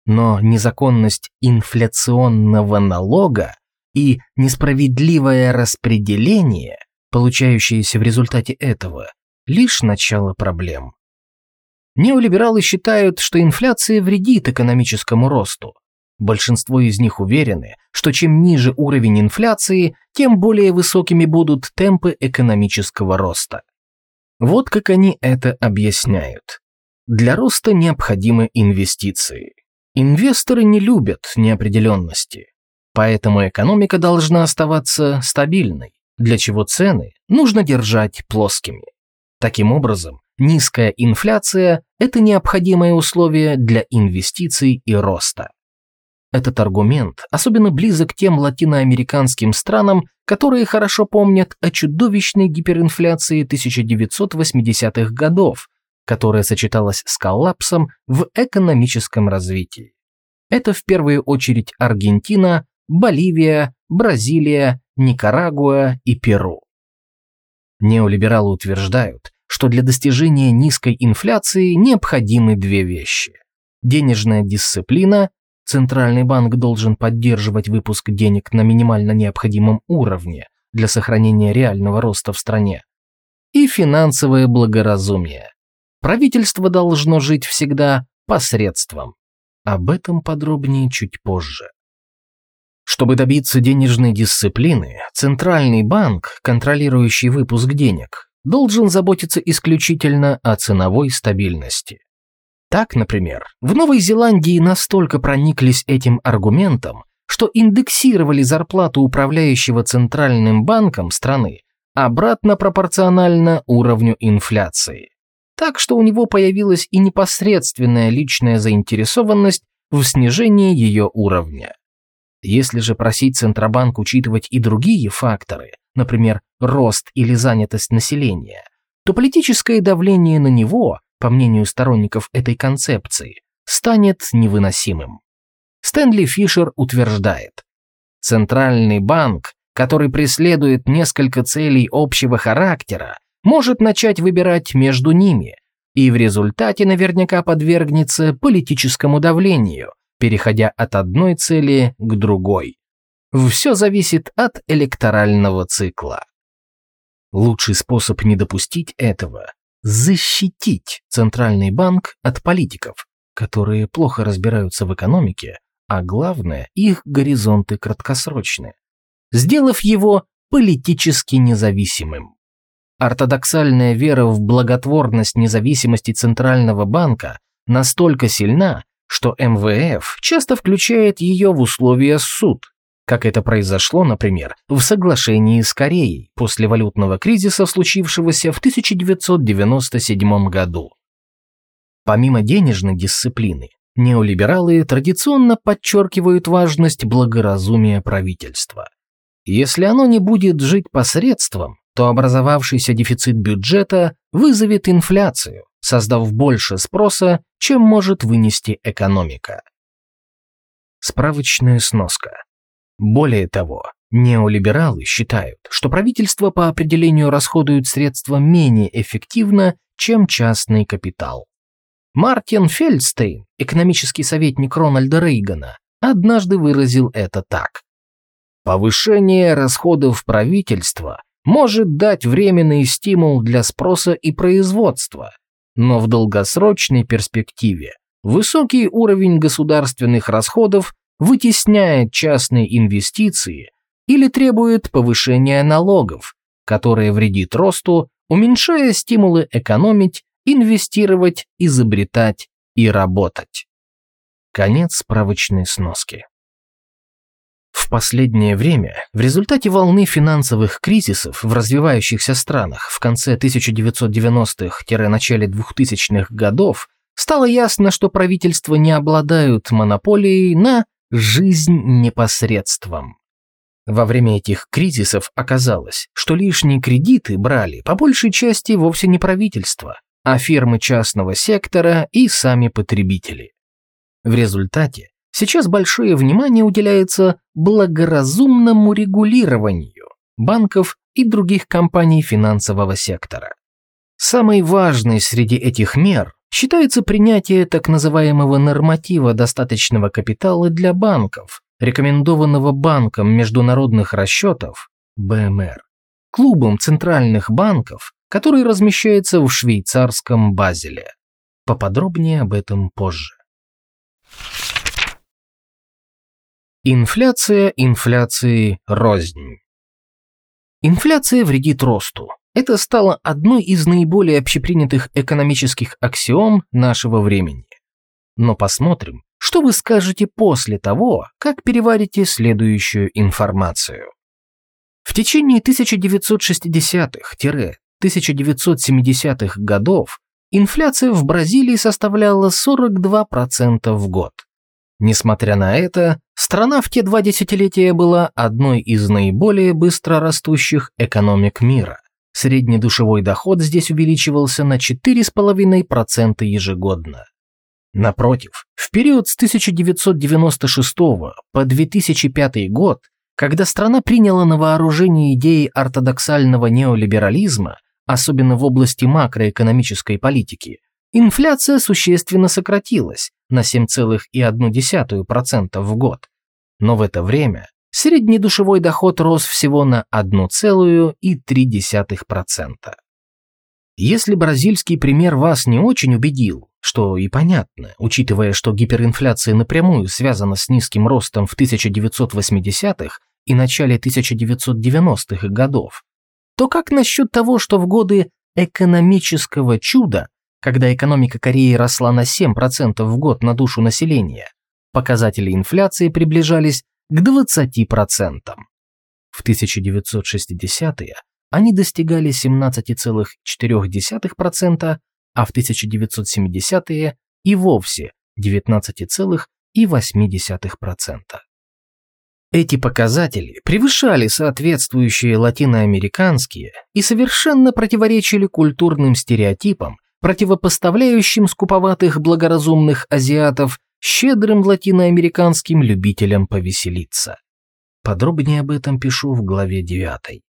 Но незаконность инфляционного налога и несправедливое распределение, получающееся в результате этого, лишь начало проблем. Неолибералы считают, что инфляция вредит экономическому росту, Большинство из них уверены, что чем ниже уровень инфляции, тем более высокими будут темпы экономического роста. Вот как они это объясняют. Для роста необходимы инвестиции. Инвесторы не любят неопределенности. Поэтому экономика должна оставаться стабильной, для чего цены нужно держать плоскими. Таким образом, низкая инфляция – это необходимое условие для инвестиций и роста. Этот аргумент особенно близок тем латиноамериканским странам, которые хорошо помнят о чудовищной гиперинфляции 1980-х годов, которая сочеталась с коллапсом в экономическом развитии. Это в первую очередь Аргентина, Боливия, Бразилия, Никарагуа и Перу. Неолибералы утверждают, что для достижения низкой инфляции необходимы две вещи – денежная дисциплина Центральный банк должен поддерживать выпуск денег на минимально необходимом уровне для сохранения реального роста в стране. И финансовое благоразумие. Правительство должно жить всегда посредством. Об этом подробнее чуть позже. Чтобы добиться денежной дисциплины, Центральный банк, контролирующий выпуск денег, должен заботиться исключительно о ценовой стабильности. Так, например, в Новой Зеландии настолько прониклись этим аргументом, что индексировали зарплату управляющего центральным банком страны обратно пропорционально уровню инфляции. Так что у него появилась и непосредственная личная заинтересованность в снижении ее уровня. Если же просить Центробанк учитывать и другие факторы, например, рост или занятость населения, то политическое давление на него по мнению сторонников этой концепции, станет невыносимым. Стэнли Фишер утверждает, Центральный банк, который преследует несколько целей общего характера, может начать выбирать между ними и в результате наверняка подвергнется политическому давлению, переходя от одной цели к другой. Все зависит от электорального цикла. Лучший способ не допустить этого защитить Центральный банк от политиков, которые плохо разбираются в экономике, а главное, их горизонты краткосрочные, сделав его политически независимым. Ортодоксальная вера в благотворность независимости Центрального банка настолько сильна, что МВФ часто включает ее в условия суд, как это произошло, например, в соглашении с Кореей после валютного кризиса, случившегося в 1997 году. Помимо денежной дисциплины, неолибералы традиционно подчеркивают важность благоразумия правительства. Если оно не будет жить посредством, то образовавшийся дефицит бюджета вызовет инфляцию, создав больше спроса, чем может вынести экономика. Справочная сноска. Более того, неолибералы считают, что правительство по определению расходует средства менее эффективно, чем частный капитал. Мартин Фельдстейн, экономический советник Рональда Рейгана, однажды выразил это так. Повышение расходов правительства может дать временный стимул для спроса и производства, но в долгосрочной перспективе высокий уровень государственных расходов вытесняет частные инвестиции или требует повышения налогов, которое вредит росту, уменьшая стимулы экономить, инвестировать, изобретать и работать. Конец справочной сноски. В последнее время, в результате волны финансовых кризисов в развивающихся странах в конце 1990-х-начале 2000-х годов, стало ясно, что правительства не обладают монополией на жизнь непосредством. Во время этих кризисов оказалось, что лишние кредиты брали по большей части вовсе не правительство, а фирмы частного сектора и сами потребители. В результате сейчас большое внимание уделяется благоразумному регулированию банков и других компаний финансового сектора. Самой важной среди этих мер считается принятие так называемого норматива достаточного капитала для банков, рекомендованного Банком международных расчетов БМР, клубом центральных банков, который размещается в швейцарском Базеле. Поподробнее об этом позже. Инфляция инфляции рознь. Инфляция вредит росту, Это стало одной из наиболее общепринятых экономических аксиом нашего времени. Но посмотрим, что вы скажете после того, как переварите следующую информацию. В течение 1960-1970-х годов инфляция в Бразилии составляла 42% в год. Несмотря на это, страна в те два десятилетия была одной из наиболее быстро растущих экономик мира. Средний душевой доход здесь увеличивался на 4,5% ежегодно. Напротив, в период с 1996 по 2005 год, когда страна приняла на вооружение идеи ортодоксального неолиберализма, особенно в области макроэкономической политики, инфляция существенно сократилась на 7,1% в год. Но в это время средний душевой доход рос всего на 1,3%. Если бразильский пример вас не очень убедил, что и понятно, учитывая, что гиперинфляция напрямую связана с низким ростом в 1980-х и начале 1990-х годов, то как насчет того, что в годы экономического чуда, когда экономика Кореи росла на 7% в год на душу населения, показатели инфляции приближались к 20%. В 1960-е они достигали 17,4%, а в 1970-е и вовсе 19,8%. Эти показатели превышали соответствующие латиноамериканские и совершенно противоречили культурным стереотипам, противопоставляющим скуповатых благоразумных азиатов щедрым латиноамериканским любителям повеселиться. Подробнее об этом пишу в главе 9.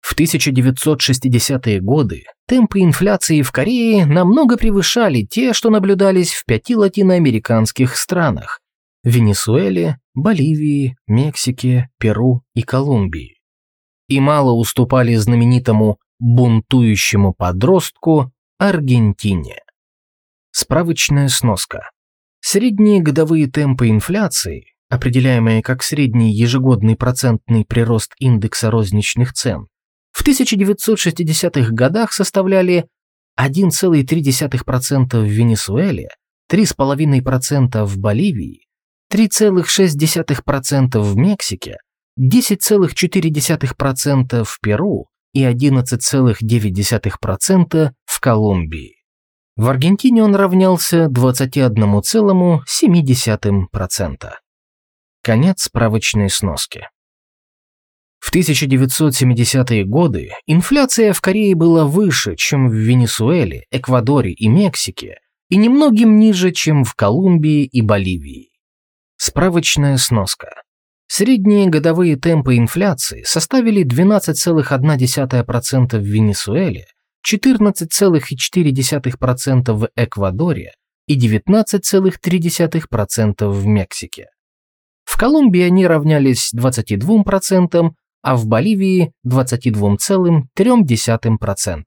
В 1960-е годы темпы инфляции в Корее намного превышали те, что наблюдались в пяти латиноамериканских странах – Венесуэле, Боливии, Мексике, Перу и Колумбии. И мало уступали знаменитому бунтующему подростку Аргентине. Справочная сноска. Средние годовые темпы инфляции, определяемые как средний ежегодный процентный прирост индекса розничных цен, в 1960-х годах составляли 1,3% в Венесуэле, 3,5% в Боливии, 3,6% в Мексике, 10,4% в Перу и 11,9% в Колумбии. В Аргентине он равнялся 21,7%. Конец справочной сноски. В 1970-е годы инфляция в Корее была выше, чем в Венесуэле, Эквадоре и Мексике, и немногим ниже, чем в Колумбии и Боливии. Справочная сноска. Средние годовые темпы инфляции составили 12,1% в Венесуэле, 14,4% в Эквадоре и 19,3% в Мексике. В Колумбии они равнялись 22%, а в Боливии 22,3%.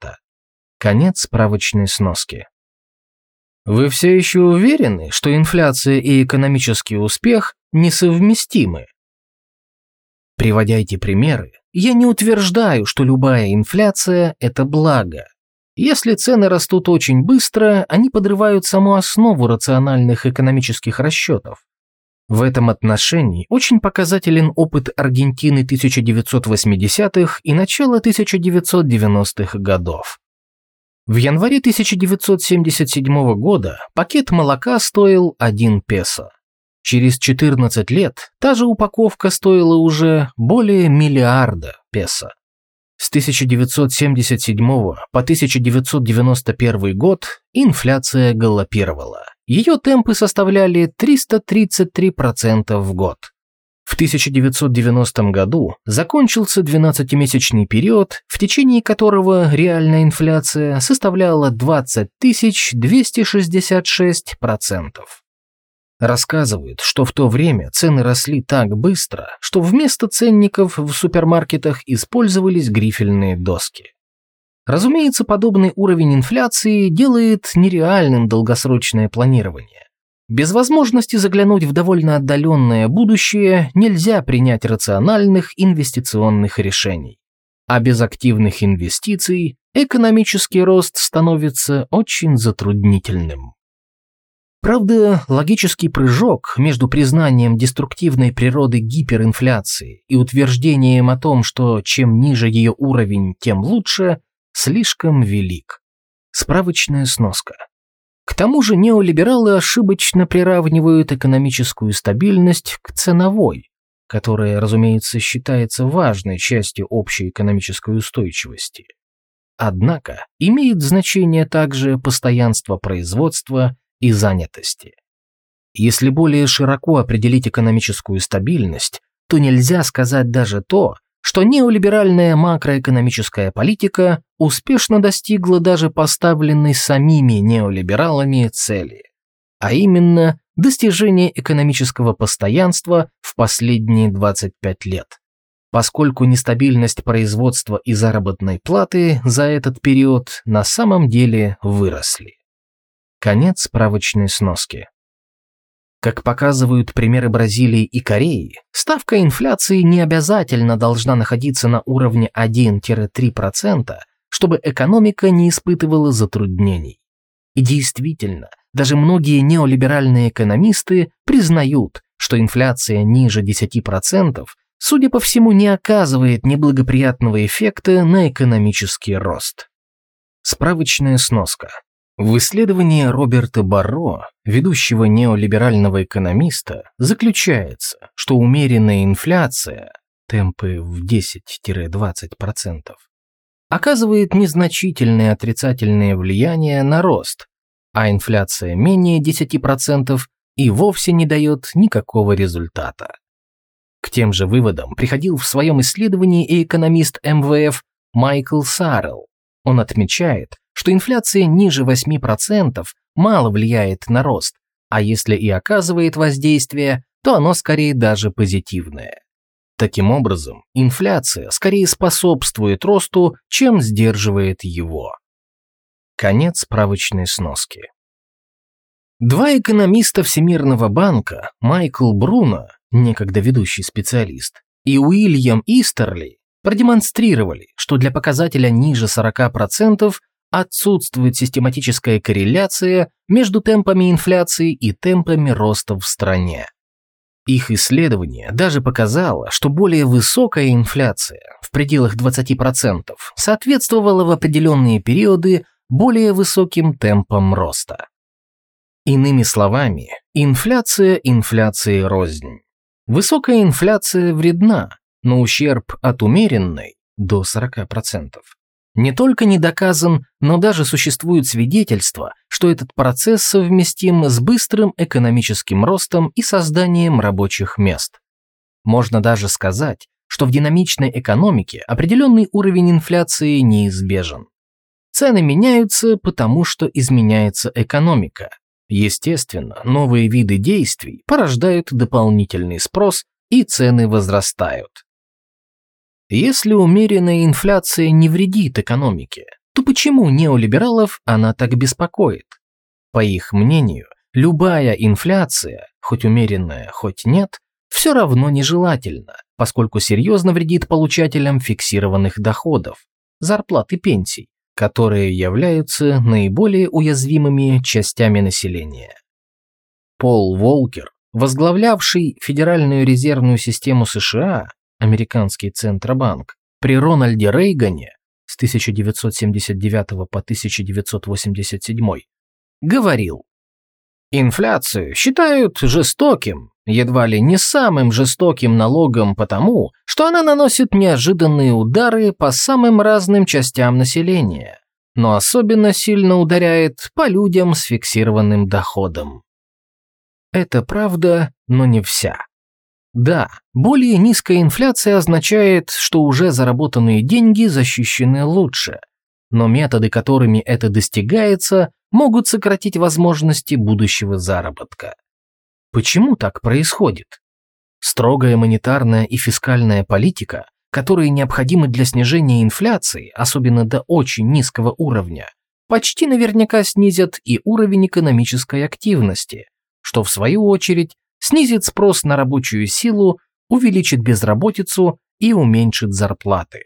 Конец справочной сноски. Вы все еще уверены, что инфляция и экономический успех несовместимы? Приводя эти примеры, я не утверждаю, что любая инфляция – это благо. Если цены растут очень быстро, они подрывают саму основу рациональных экономических расчетов. В этом отношении очень показателен опыт Аргентины 1980-х и начала 1990-х годов. В январе 1977 года пакет молока стоил 1 песо. Через 14 лет та же упаковка стоила уже более миллиарда песо. С 1977 по 1991 год инфляция галопировала. Ее темпы составляли 333% в год. В 1990 году закончился 12-месячный период, в течение которого реальная инфляция составляла 20 266%. Рассказывают, что в то время цены росли так быстро, что вместо ценников в супермаркетах использовались грифельные доски. Разумеется, подобный уровень инфляции делает нереальным долгосрочное планирование. Без возможности заглянуть в довольно отдаленное будущее нельзя принять рациональных инвестиционных решений. А без активных инвестиций экономический рост становится очень затруднительным. Правда, логический прыжок между признанием деструктивной природы гиперинфляции и утверждением о том, что чем ниже ее уровень, тем лучше, слишком велик. Справочная сноска. К тому же неолибералы ошибочно приравнивают экономическую стабильность к ценовой, которая, разумеется, считается важной частью общей экономической устойчивости. Однако имеет значение также постоянство производства и занятости. Если более широко определить экономическую стабильность, то нельзя сказать даже то, что неолиберальная макроэкономическая политика успешно достигла даже поставленной самими неолибералами цели, а именно достижение экономического постоянства в последние 25 лет. Поскольку нестабильность производства и заработной платы за этот период на самом деле выросли. Конец справочной сноски. Как показывают примеры Бразилии и Кореи, ставка инфляции не обязательно должна находиться на уровне 1-3%, чтобы экономика не испытывала затруднений. И действительно, даже многие неолиберальные экономисты признают, что инфляция ниже 10%, судя по всему, не оказывает неблагоприятного эффекта на экономический рост. Справочная сноска. В исследовании Роберта Барро, ведущего неолиберального экономиста, заключается, что умеренная инфляция, темпы в 10-20%, оказывает незначительное отрицательное влияние на рост, а инфляция менее 10% и вовсе не дает никакого результата. К тем же выводам приходил в своем исследовании и экономист МВФ Майкл Саррелл. Он отмечает, что инфляция ниже 8% мало влияет на рост, а если и оказывает воздействие, то оно скорее даже позитивное. Таким образом, инфляция скорее способствует росту, чем сдерживает его. Конец справочной сноски. Два экономиста Всемирного банка, Майкл Бруно, некогда ведущий специалист, и Уильям Истерли, продемонстрировали, что для показателя ниже 40% отсутствует систематическая корреляция между темпами инфляции и темпами роста в стране. Их исследование даже показало, что более высокая инфляция в пределах 20% соответствовала в определенные периоды более высоким темпам роста. Иными словами, инфляция инфляции рознь. Высокая инфляция вредна, но ущерб от умеренной до 40% не только не доказан, но даже существуют свидетельства, что этот процесс совместим с быстрым экономическим ростом и созданием рабочих мест. Можно даже сказать, что в динамичной экономике определенный уровень инфляции неизбежен. Цены меняются, потому что изменяется экономика. Естественно, новые виды действий порождают дополнительный спрос, и цены возрастают. Если умеренная инфляция не вредит экономике, то почему неолибералов она так беспокоит? По их мнению, любая инфляция, хоть умеренная, хоть нет, все равно нежелательна, поскольку серьезно вредит получателям фиксированных доходов, зарплат и пенсий, которые являются наиболее уязвимыми частями населения. Пол Волкер, возглавлявший Федеральную резервную систему США, американский Центробанк, при Рональде Рейгане с 1979 по 1987 говорил, «Инфляцию считают жестоким, едва ли не самым жестоким налогом потому, что она наносит неожиданные удары по самым разным частям населения, но особенно сильно ударяет по людям с фиксированным доходом. Это правда, но не вся. Да, более низкая инфляция означает, что уже заработанные деньги защищены лучше, но методы, которыми это достигается, могут сократить возможности будущего заработка. Почему так происходит? Строгая монетарная и фискальная политика, которые необходимы для снижения инфляции, особенно до очень низкого уровня, почти наверняка снизят и уровень экономической активности, что в свою очередь снизит спрос на рабочую силу, увеличит безработицу и уменьшит зарплаты.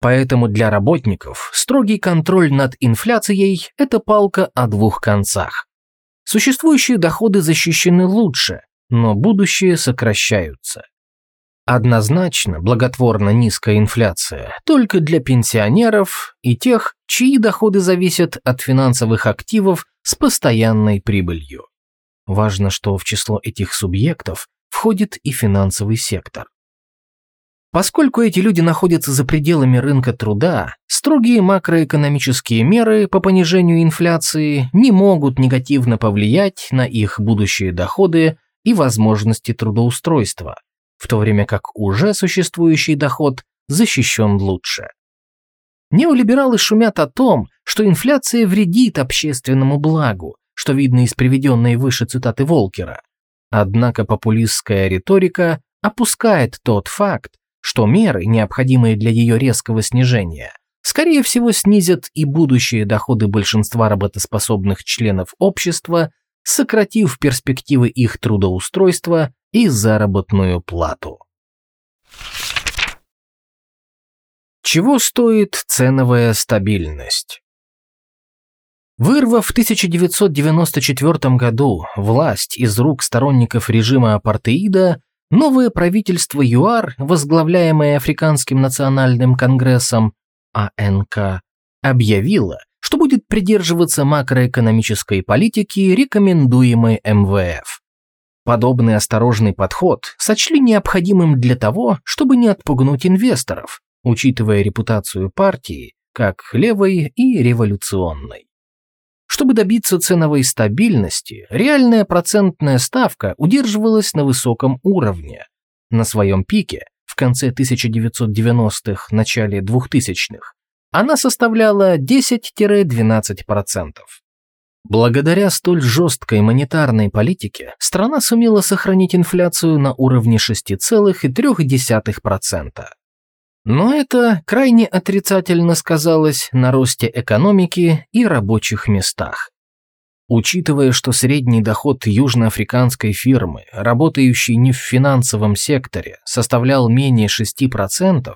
Поэтому для работников строгий контроль над инфляцией – это палка о двух концах. Существующие доходы защищены лучше, но будущие сокращаются. Однозначно благотворна низкая инфляция только для пенсионеров и тех, чьи доходы зависят от финансовых активов с постоянной прибылью. Важно, что в число этих субъектов входит и финансовый сектор. Поскольку эти люди находятся за пределами рынка труда, строгие макроэкономические меры по понижению инфляции не могут негативно повлиять на их будущие доходы и возможности трудоустройства, в то время как уже существующий доход защищен лучше. Неолибералы шумят о том, что инфляция вредит общественному благу, что видно из приведенной выше цитаты Волкера. Однако популистская риторика опускает тот факт, что меры, необходимые для ее резкого снижения, скорее всего снизят и будущие доходы большинства работоспособных членов общества, сократив перспективы их трудоустройства и заработную плату. Чего стоит ценовая стабильность? Вырвав в 1994 году власть из рук сторонников режима апартеида, новое правительство ЮАР, возглавляемое Африканским национальным конгрессом АНК, объявило, что будет придерживаться макроэкономической политики, рекомендуемой МВФ. Подобный осторожный подход сочли необходимым для того, чтобы не отпугнуть инвесторов, учитывая репутацию партии как левой и революционной. Чтобы добиться ценовой стабильности, реальная процентная ставка удерживалась на высоком уровне. На своем пике, в конце 1990-х, начале 2000-х, она составляла 10-12%. Благодаря столь жесткой монетарной политике страна сумела сохранить инфляцию на уровне 6,3%. Но это крайне отрицательно сказалось на росте экономики и рабочих местах. Учитывая, что средний доход южноафриканской фирмы, работающей не в финансовом секторе, составлял менее 6%,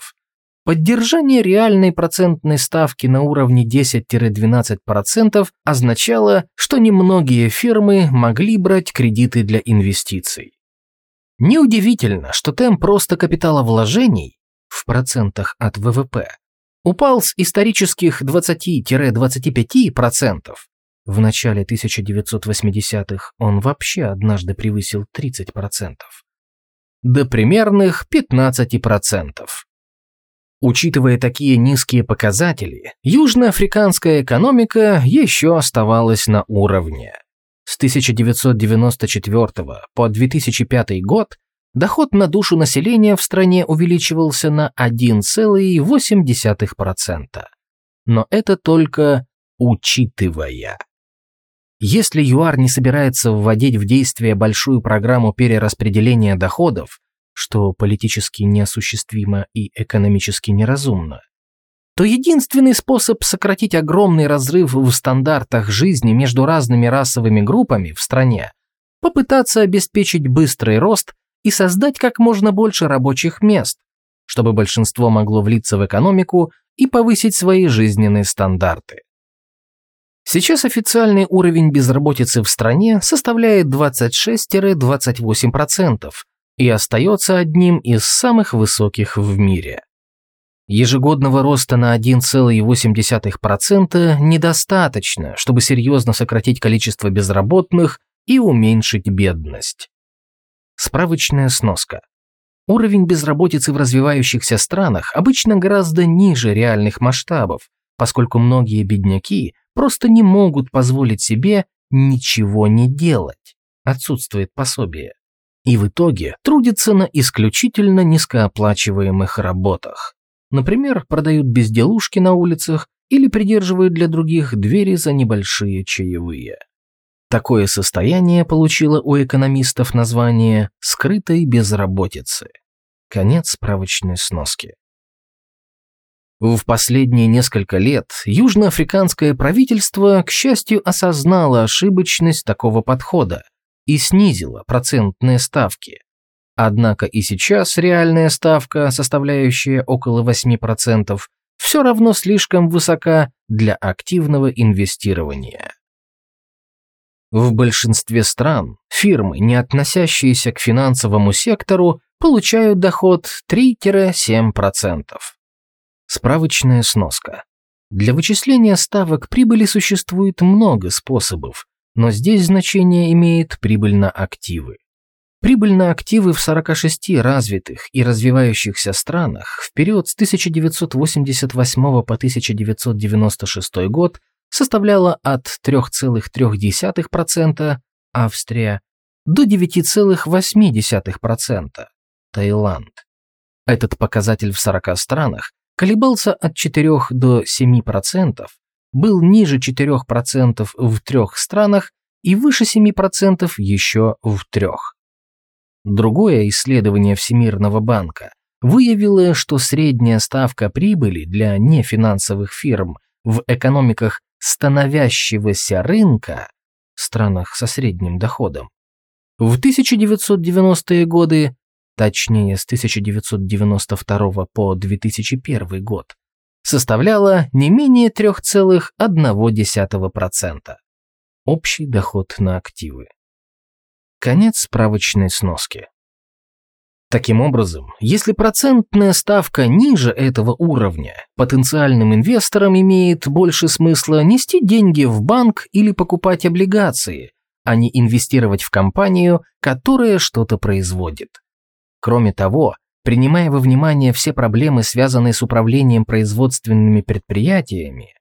поддержание реальной процентной ставки на уровне 10-12% означало, что немногие фирмы могли брать кредиты для инвестиций. Неудивительно, что темп роста капиталовложений процентах от ВВП упал с исторических 20-25%. В начале 1980-х он вообще однажды превысил 30%. До примерных 15%. Учитывая такие низкие показатели, южноафриканская экономика еще оставалась на уровне. С 1994 по 2005 год доход на душу населения в стране увеличивался на 1,8%. Но это только учитывая. Если ЮАР не собирается вводить в действие большую программу перераспределения доходов, что политически неосуществимо и экономически неразумно, то единственный способ сократить огромный разрыв в стандартах жизни между разными расовыми группами в стране – попытаться обеспечить быстрый рост и создать как можно больше рабочих мест, чтобы большинство могло влиться в экономику и повысить свои жизненные стандарты. Сейчас официальный уровень безработицы в стране составляет 26-28% и остается одним из самых высоких в мире. Ежегодного роста на 1,8% недостаточно, чтобы серьезно сократить количество безработных и уменьшить бедность. Справочная сноска. Уровень безработицы в развивающихся странах обычно гораздо ниже реальных масштабов, поскольку многие бедняки просто не могут позволить себе ничего не делать. Отсутствует пособие. И в итоге трудятся на исключительно низкооплачиваемых работах. Например, продают безделушки на улицах или придерживают для других двери за небольшие чаевые. Такое состояние получило у экономистов название «скрытой безработицы». Конец справочной сноски. В последние несколько лет южноафриканское правительство, к счастью, осознало ошибочность такого подхода и снизило процентные ставки. Однако и сейчас реальная ставка, составляющая около 8%, все равно слишком высока для активного инвестирования. В большинстве стран фирмы, не относящиеся к финансовому сектору, получают доход 3-7%. Справочная сноска. Для вычисления ставок прибыли существует много способов, но здесь значение имеет прибыль на активы. Прибыль на активы в 46 развитых и развивающихся странах в период с 1988 по 1996 год составляла от 3,3% Австрия до 9,8% Таиланд. Этот показатель в 40 странах колебался от 4 до 7%, был ниже 4% в трех странах и выше 7% еще в трех. Другое исследование Всемирного банка выявило, что средняя ставка прибыли для нефинансовых фирм в экономиках становящегося рынка, странах со средним доходом, в 1990-е годы, точнее с 1992 по 2001 год, составляла не менее 3,1%. Общий доход на активы. Конец справочной сноски. Таким образом, если процентная ставка ниже этого уровня, потенциальным инвесторам имеет больше смысла нести деньги в банк или покупать облигации, а не инвестировать в компанию, которая что-то производит. Кроме того, принимая во внимание все проблемы, связанные с управлением производственными предприятиями,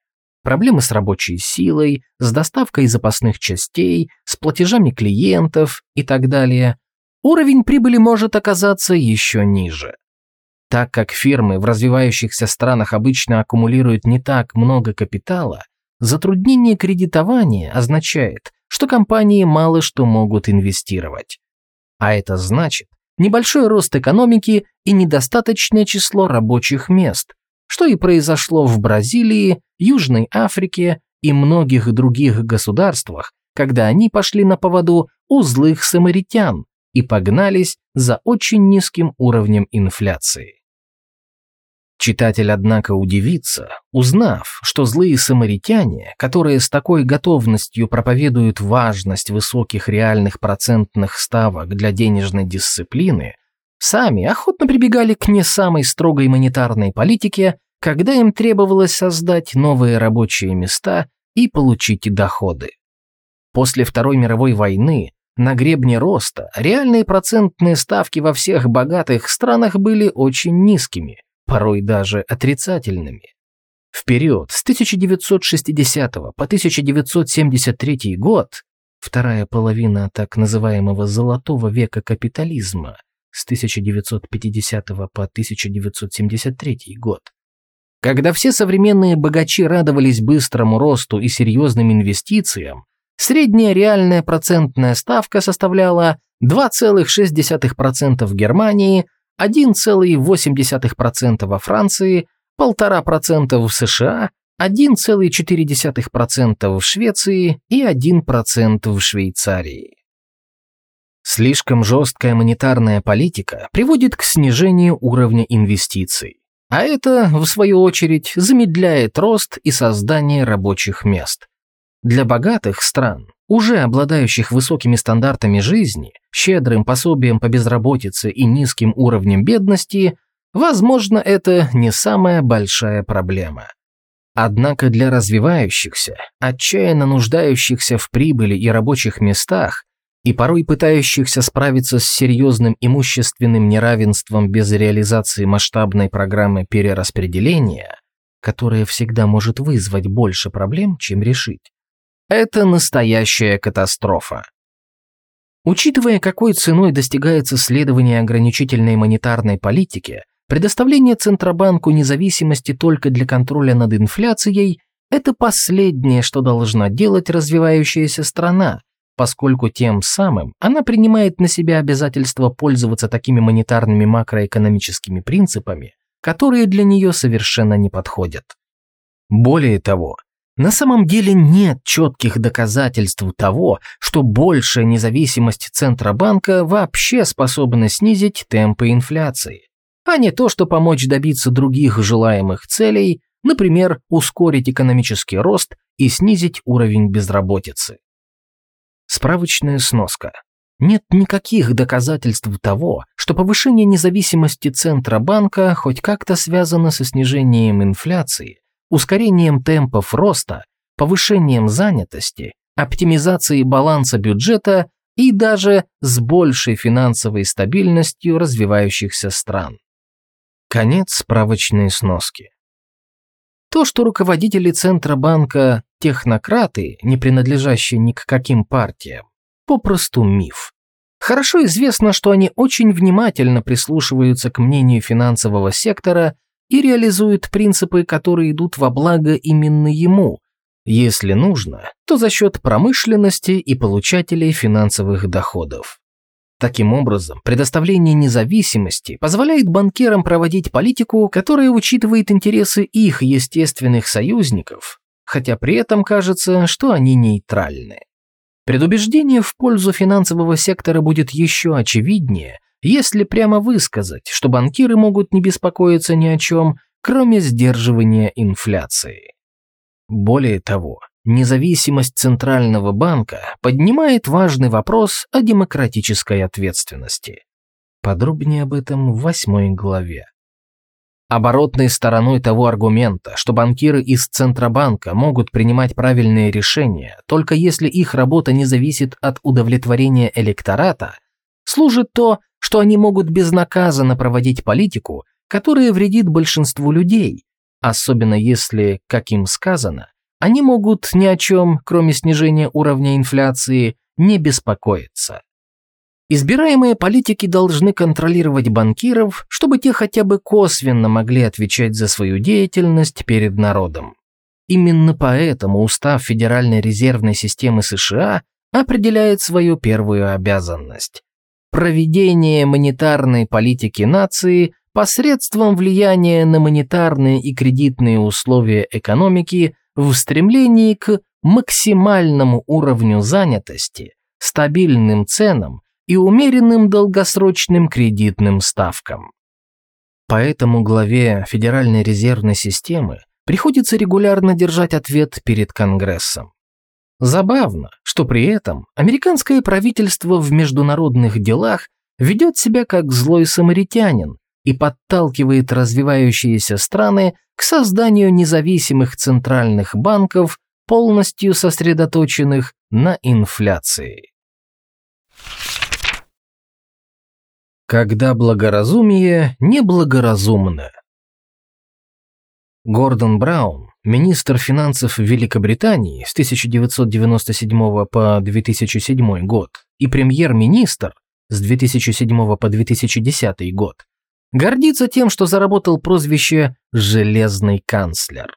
проблемы с рабочей силой, с доставкой запасных частей, с платежами клиентов и так далее, уровень прибыли может оказаться еще ниже. Так как фирмы в развивающихся странах обычно аккумулируют не так много капитала, затруднение кредитования означает, что компании мало что могут инвестировать. А это значит небольшой рост экономики и недостаточное число рабочих мест, что и произошло в Бразилии, Южной Африке и многих других государствах, когда они пошли на поводу у злых самаритян и погнались за очень низким уровнем инфляции. Читатель, однако, удивится, узнав, что злые самаритяне, которые с такой готовностью проповедуют важность высоких реальных процентных ставок для денежной дисциплины, сами охотно прибегали к не самой строгой монетарной политике, когда им требовалось создать новые рабочие места и получить доходы. После Второй мировой войны на гребне роста реальные процентные ставки во всех богатых странах были очень низкими, порой даже отрицательными. В период с 1960 по 1973 год, вторая половина так называемого «золотого века капитализма», с 1950 по 1973 год. Когда все современные богачи радовались быстрому росту и серьезным инвестициям, средняя реальная процентная ставка составляла 2,6% в Германии, 1,8% во Франции, 1,5% в США, 1,4% в Швеции и 1% в Швейцарии. Слишком жесткая монетарная политика приводит к снижению уровня инвестиций, а это, в свою очередь, замедляет рост и создание рабочих мест. Для богатых стран, уже обладающих высокими стандартами жизни, щедрым пособием по безработице и низким уровнем бедности, возможно, это не самая большая проблема. Однако для развивающихся, отчаянно нуждающихся в прибыли и рабочих местах, и порой пытающихся справиться с серьезным имущественным неравенством без реализации масштабной программы перераспределения, которая всегда может вызвать больше проблем, чем решить. Это настоящая катастрофа. Учитывая, какой ценой достигается следование ограничительной монетарной политики, предоставление Центробанку независимости только для контроля над инфляцией – это последнее, что должна делать развивающаяся страна, поскольку тем самым она принимает на себя обязательство пользоваться такими монетарными макроэкономическими принципами, которые для нее совершенно не подходят. Более того, на самом деле нет четких доказательств того, что большая независимость Центробанка вообще способна снизить темпы инфляции, а не то, что помочь добиться других желаемых целей, например, ускорить экономический рост и снизить уровень безработицы. Справочная сноска. Нет никаких доказательств того, что повышение независимости Центробанка хоть как-то связано со снижением инфляции, ускорением темпов роста, повышением занятости, оптимизацией баланса бюджета и даже с большей финансовой стабильностью развивающихся стран. Конец справочной сноски. То, что руководители Центробанка – технократы, не принадлежащие ни к каким партиям, попросту миф. Хорошо известно, что они очень внимательно прислушиваются к мнению финансового сектора и реализуют принципы, которые идут во благо именно ему, если нужно, то за счет промышленности и получателей финансовых доходов. Таким образом, предоставление независимости позволяет банкирам проводить политику, которая учитывает интересы их естественных союзников, хотя при этом кажется, что они нейтральны. Предубеждение в пользу финансового сектора будет еще очевиднее, если прямо высказать, что банкиры могут не беспокоиться ни о чем, кроме сдерживания инфляции. Более того, независимость Центрального банка поднимает важный вопрос о демократической ответственности. Подробнее об этом в восьмой главе. Оборотной стороной того аргумента, что банкиры из Центробанка могут принимать правильные решения, только если их работа не зависит от удовлетворения электората, служит то, что они могут безнаказанно проводить политику, которая вредит большинству людей, особенно если, как им сказано, они могут ни о чем, кроме снижения уровня инфляции, не беспокоиться. Избираемые политики должны контролировать банкиров, чтобы те хотя бы косвенно могли отвечать за свою деятельность перед народом. Именно поэтому устав Федеральной резервной системы США определяет свою первую обязанность – проведение монетарной политики нации посредством влияния на монетарные и кредитные условия экономики в стремлении к максимальному уровню занятости, стабильным ценам и умеренным долгосрочным кредитным ставкам. Поэтому главе Федеральной резервной системы приходится регулярно держать ответ перед Конгрессом. Забавно, что при этом американское правительство в международных делах ведет себя как злой самаритянин и подталкивает развивающиеся страны к созданию независимых центральных банков, полностью сосредоточенных на инфляции. Когда благоразумие неблагоразумно. Гордон Браун, министр финансов Великобритании с 1997 по 2007 год и премьер-министр с 2007 по 2010 год, гордится тем, что заработал прозвище «железный канцлер».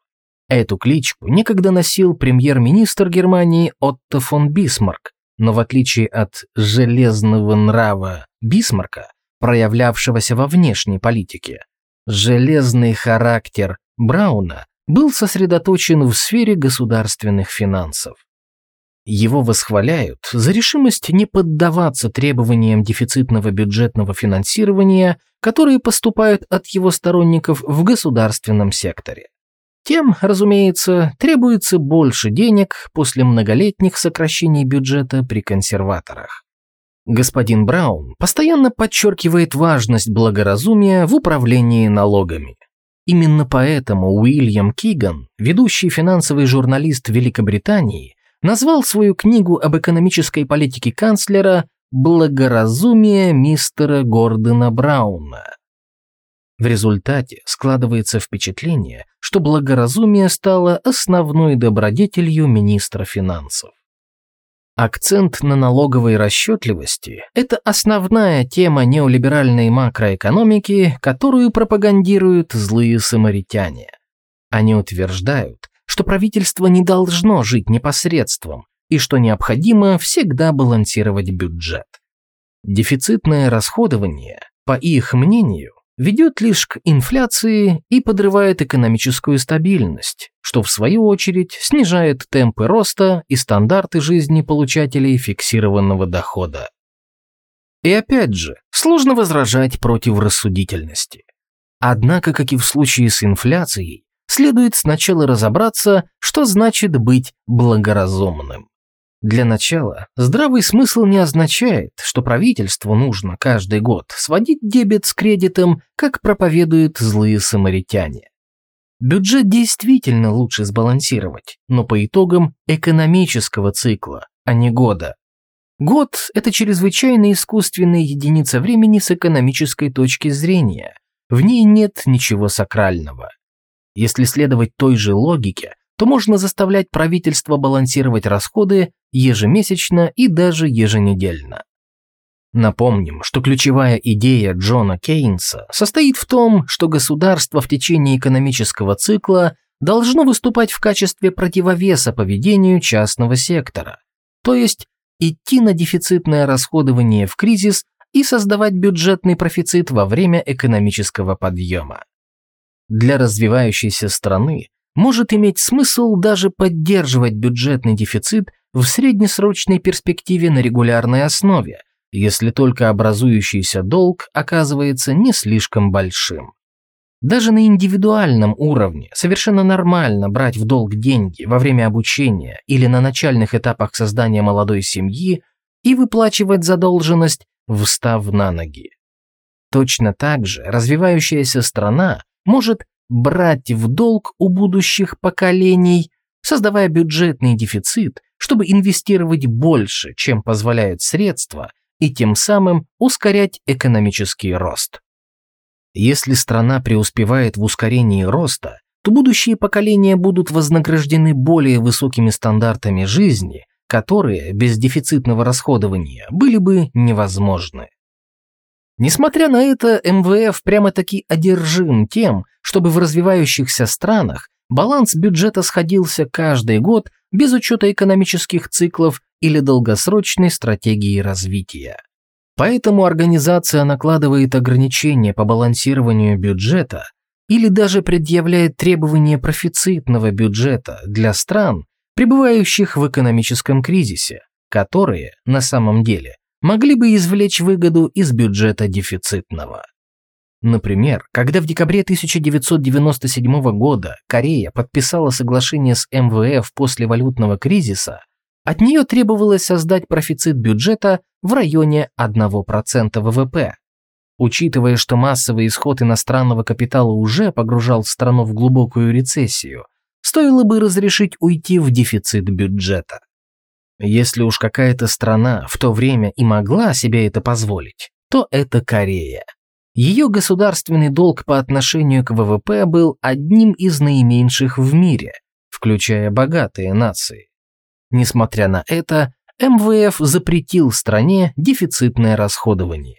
Эту кличку некогда носил премьер-министр Германии Отто фон Бисмарк, но в отличие от «железного нрава» Бисмарка, проявлявшегося во внешней политике. Железный характер Брауна был сосредоточен в сфере государственных финансов. Его восхваляют за решимость не поддаваться требованиям дефицитного бюджетного финансирования, которые поступают от его сторонников в государственном секторе. Тем, разумеется, требуется больше денег после многолетних сокращений бюджета при консерваторах. Господин Браун постоянно подчеркивает важность благоразумия в управлении налогами. Именно поэтому Уильям Киган, ведущий финансовый журналист Великобритании, назвал свою книгу об экономической политике канцлера «Благоразумие мистера Гордона Брауна». В результате складывается впечатление, что благоразумие стало основной добродетелью министра финансов. Акцент на налоговой расчетливости – это основная тема неолиберальной макроэкономики, которую пропагандируют злые самаритяне. Они утверждают, что правительство не должно жить непосредством и что необходимо всегда балансировать бюджет. Дефицитное расходование, по их мнению, ведет лишь к инфляции и подрывает экономическую стабильность, что в свою очередь снижает темпы роста и стандарты жизни получателей фиксированного дохода. И опять же, сложно возражать против рассудительности. Однако, как и в случае с инфляцией, следует сначала разобраться, что значит быть благоразумным. Для начала, здравый смысл не означает, что правительству нужно каждый год сводить дебет с кредитом, как проповедуют злые самаритяне. Бюджет действительно лучше сбалансировать, но по итогам экономического цикла, а не года. Год – это чрезвычайно искусственная единица времени с экономической точки зрения. В ней нет ничего сакрального. Если следовать той же логике, то можно заставлять правительство балансировать расходы ежемесячно и даже еженедельно. Напомним, что ключевая идея Джона Кейнса состоит в том, что государство в течение экономического цикла должно выступать в качестве противовеса поведению частного сектора, то есть идти на дефицитное расходование в кризис и создавать бюджетный профицит во время экономического подъема. Для развивающейся страны может иметь смысл даже поддерживать бюджетный дефицит в среднесрочной перспективе на регулярной основе, если только образующийся долг оказывается не слишком большим. Даже на индивидуальном уровне совершенно нормально брать в долг деньги во время обучения или на начальных этапах создания молодой семьи и выплачивать задолженность, встав на ноги. Точно так же развивающаяся страна может брать в долг у будущих поколений, создавая бюджетный дефицит, чтобы инвестировать больше, чем позволяют средства, и тем самым ускорять экономический рост. Если страна преуспевает в ускорении роста, то будущие поколения будут вознаграждены более высокими стандартами жизни, которые без дефицитного расходования были бы невозможны. Несмотря на это, МВФ прямо-таки одержим тем, чтобы в развивающихся странах баланс бюджета сходился каждый год без учета экономических циклов или долгосрочной стратегии развития. Поэтому организация накладывает ограничения по балансированию бюджета или даже предъявляет требования профицитного бюджета для стран, пребывающих в экономическом кризисе, которые, на самом деле, могли бы извлечь выгоду из бюджета дефицитного. Например, когда в декабре 1997 года Корея подписала соглашение с МВФ после валютного кризиса, от нее требовалось создать профицит бюджета в районе 1% ВВП. Учитывая, что массовый исход иностранного капитала уже погружал страну в глубокую рецессию, стоило бы разрешить уйти в дефицит бюджета. Если уж какая-то страна в то время и могла себе это позволить, то это Корея. Ее государственный долг по отношению к ВВП был одним из наименьших в мире, включая богатые нации. Несмотря на это, МВФ запретил стране дефицитное расходование.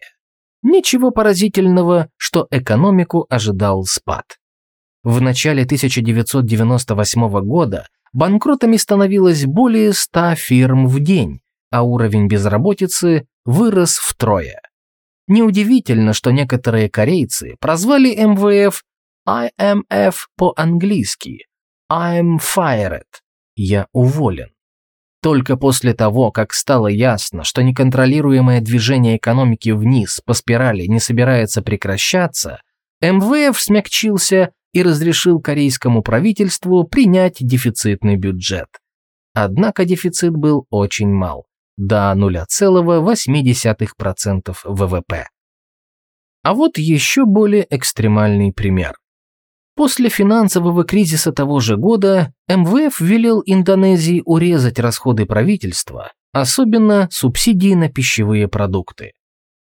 Ничего поразительного, что экономику ожидал спад. В начале 1998 года банкротами становилось более 100 фирм в день, а уровень безработицы вырос втрое. Неудивительно, что некоторые корейцы прозвали МВФ IMF по-английски I'm fired – я уволен. Только после того, как стало ясно, что неконтролируемое движение экономики вниз по спирали не собирается прекращаться, МВФ смягчился и разрешил корейскому правительству принять дефицитный бюджет. Однако дефицит был очень мал – до 0,8% ВВП. А вот еще более экстремальный пример. После финансового кризиса того же года МВФ велел Индонезии урезать расходы правительства, особенно субсидии на пищевые продукты.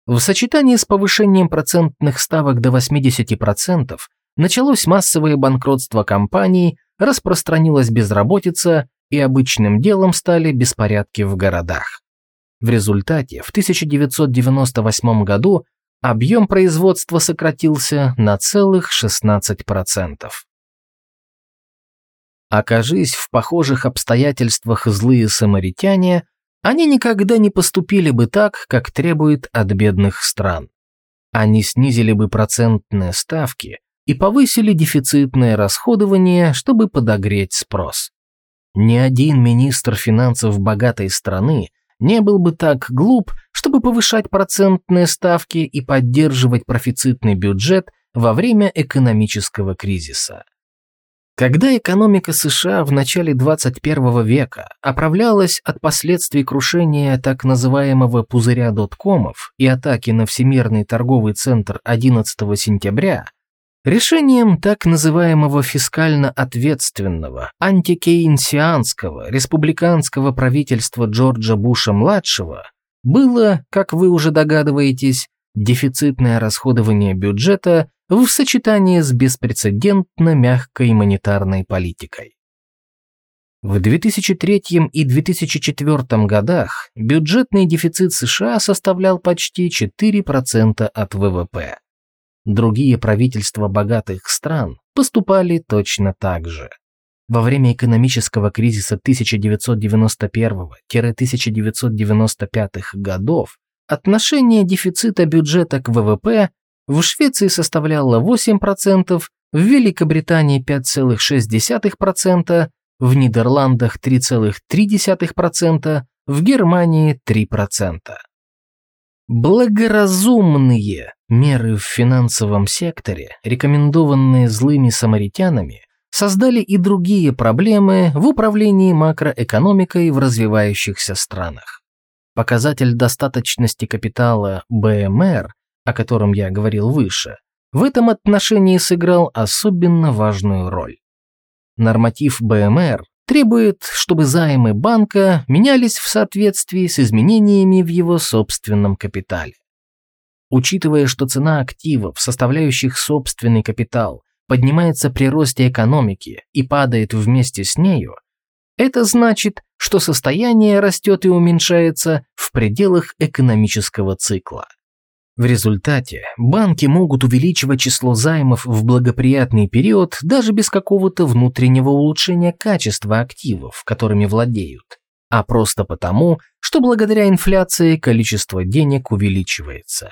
В сочетании с повышением процентных ставок до 80% началось массовое банкротство компаний, распространилась безработица и обычным делом стали беспорядки в городах. В результате в 1998 году объем производства сократился на целых 16%. Окажись в похожих обстоятельствах злые самаритяне, они никогда не поступили бы так, как требует от бедных стран. Они снизили бы процентные ставки и повысили дефицитное расходование, чтобы подогреть спрос. Ни один министр финансов богатой страны не был бы так глуп, чтобы повышать процентные ставки и поддерживать профицитный бюджет во время экономического кризиса. Когда экономика США в начале 21 века оправлялась от последствий крушения так называемого пузыря доткомов и атаки на Всемирный торговый центр 11 сентября, решением так называемого фискально ответственного, антикейнсианского, республиканского правительства Джорджа Буша-младшего было, как вы уже догадываетесь, дефицитное расходование бюджета в сочетании с беспрецедентно мягкой монетарной политикой. В 2003 и 2004 годах бюджетный дефицит США составлял почти 4% от ВВП. Другие правительства богатых стран поступали точно так же. Во время экономического кризиса 1991-1995 годов отношение дефицита бюджета к ВВП в Швеции составляло 8%, в Великобритании 5,6%, в Нидерландах 3,3%, в Германии 3%. Благоразумные меры в финансовом секторе, рекомендованные злыми самаритянами, создали и другие проблемы в управлении макроэкономикой в развивающихся странах. Показатель достаточности капитала БМР о котором я говорил выше, в этом отношении сыграл особенно важную роль. Норматив БМР требует, чтобы займы банка менялись в соответствии с изменениями в его собственном капитале. Учитывая, что цена активов, составляющих собственный капитал, поднимается при росте экономики и падает вместе с нею, это значит, что состояние растет и уменьшается в пределах экономического цикла. В результате банки могут увеличивать число займов в благоприятный период даже без какого-то внутреннего улучшения качества активов, которыми владеют, а просто потому, что благодаря инфляции количество денег увеличивается.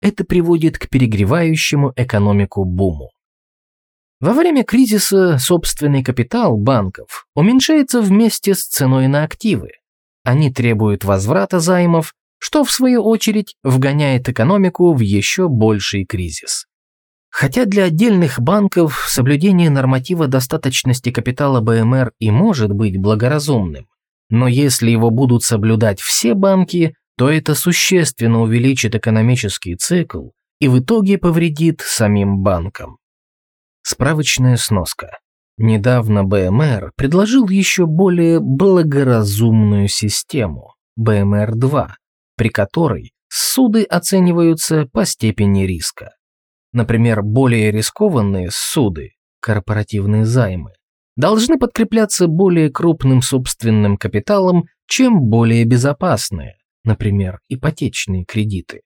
Это приводит к перегревающему экономику буму. Во время кризиса собственный капитал банков уменьшается вместе с ценой на активы. Они требуют возврата займов, что в свою очередь вгоняет экономику в еще больший кризис. Хотя для отдельных банков соблюдение норматива достаточности капитала БМР и может быть благоразумным, но если его будут соблюдать все банки, то это существенно увеличит экономический цикл и в итоге повредит самим банкам. Справочная сноска. Недавно БМР предложил еще более благоразумную систему – БМР-2, при которой суды оцениваются по степени риска. Например, более рискованные суды, корпоративные займы, должны подкрепляться более крупным собственным капиталом, чем более безопасные, например, ипотечные кредиты.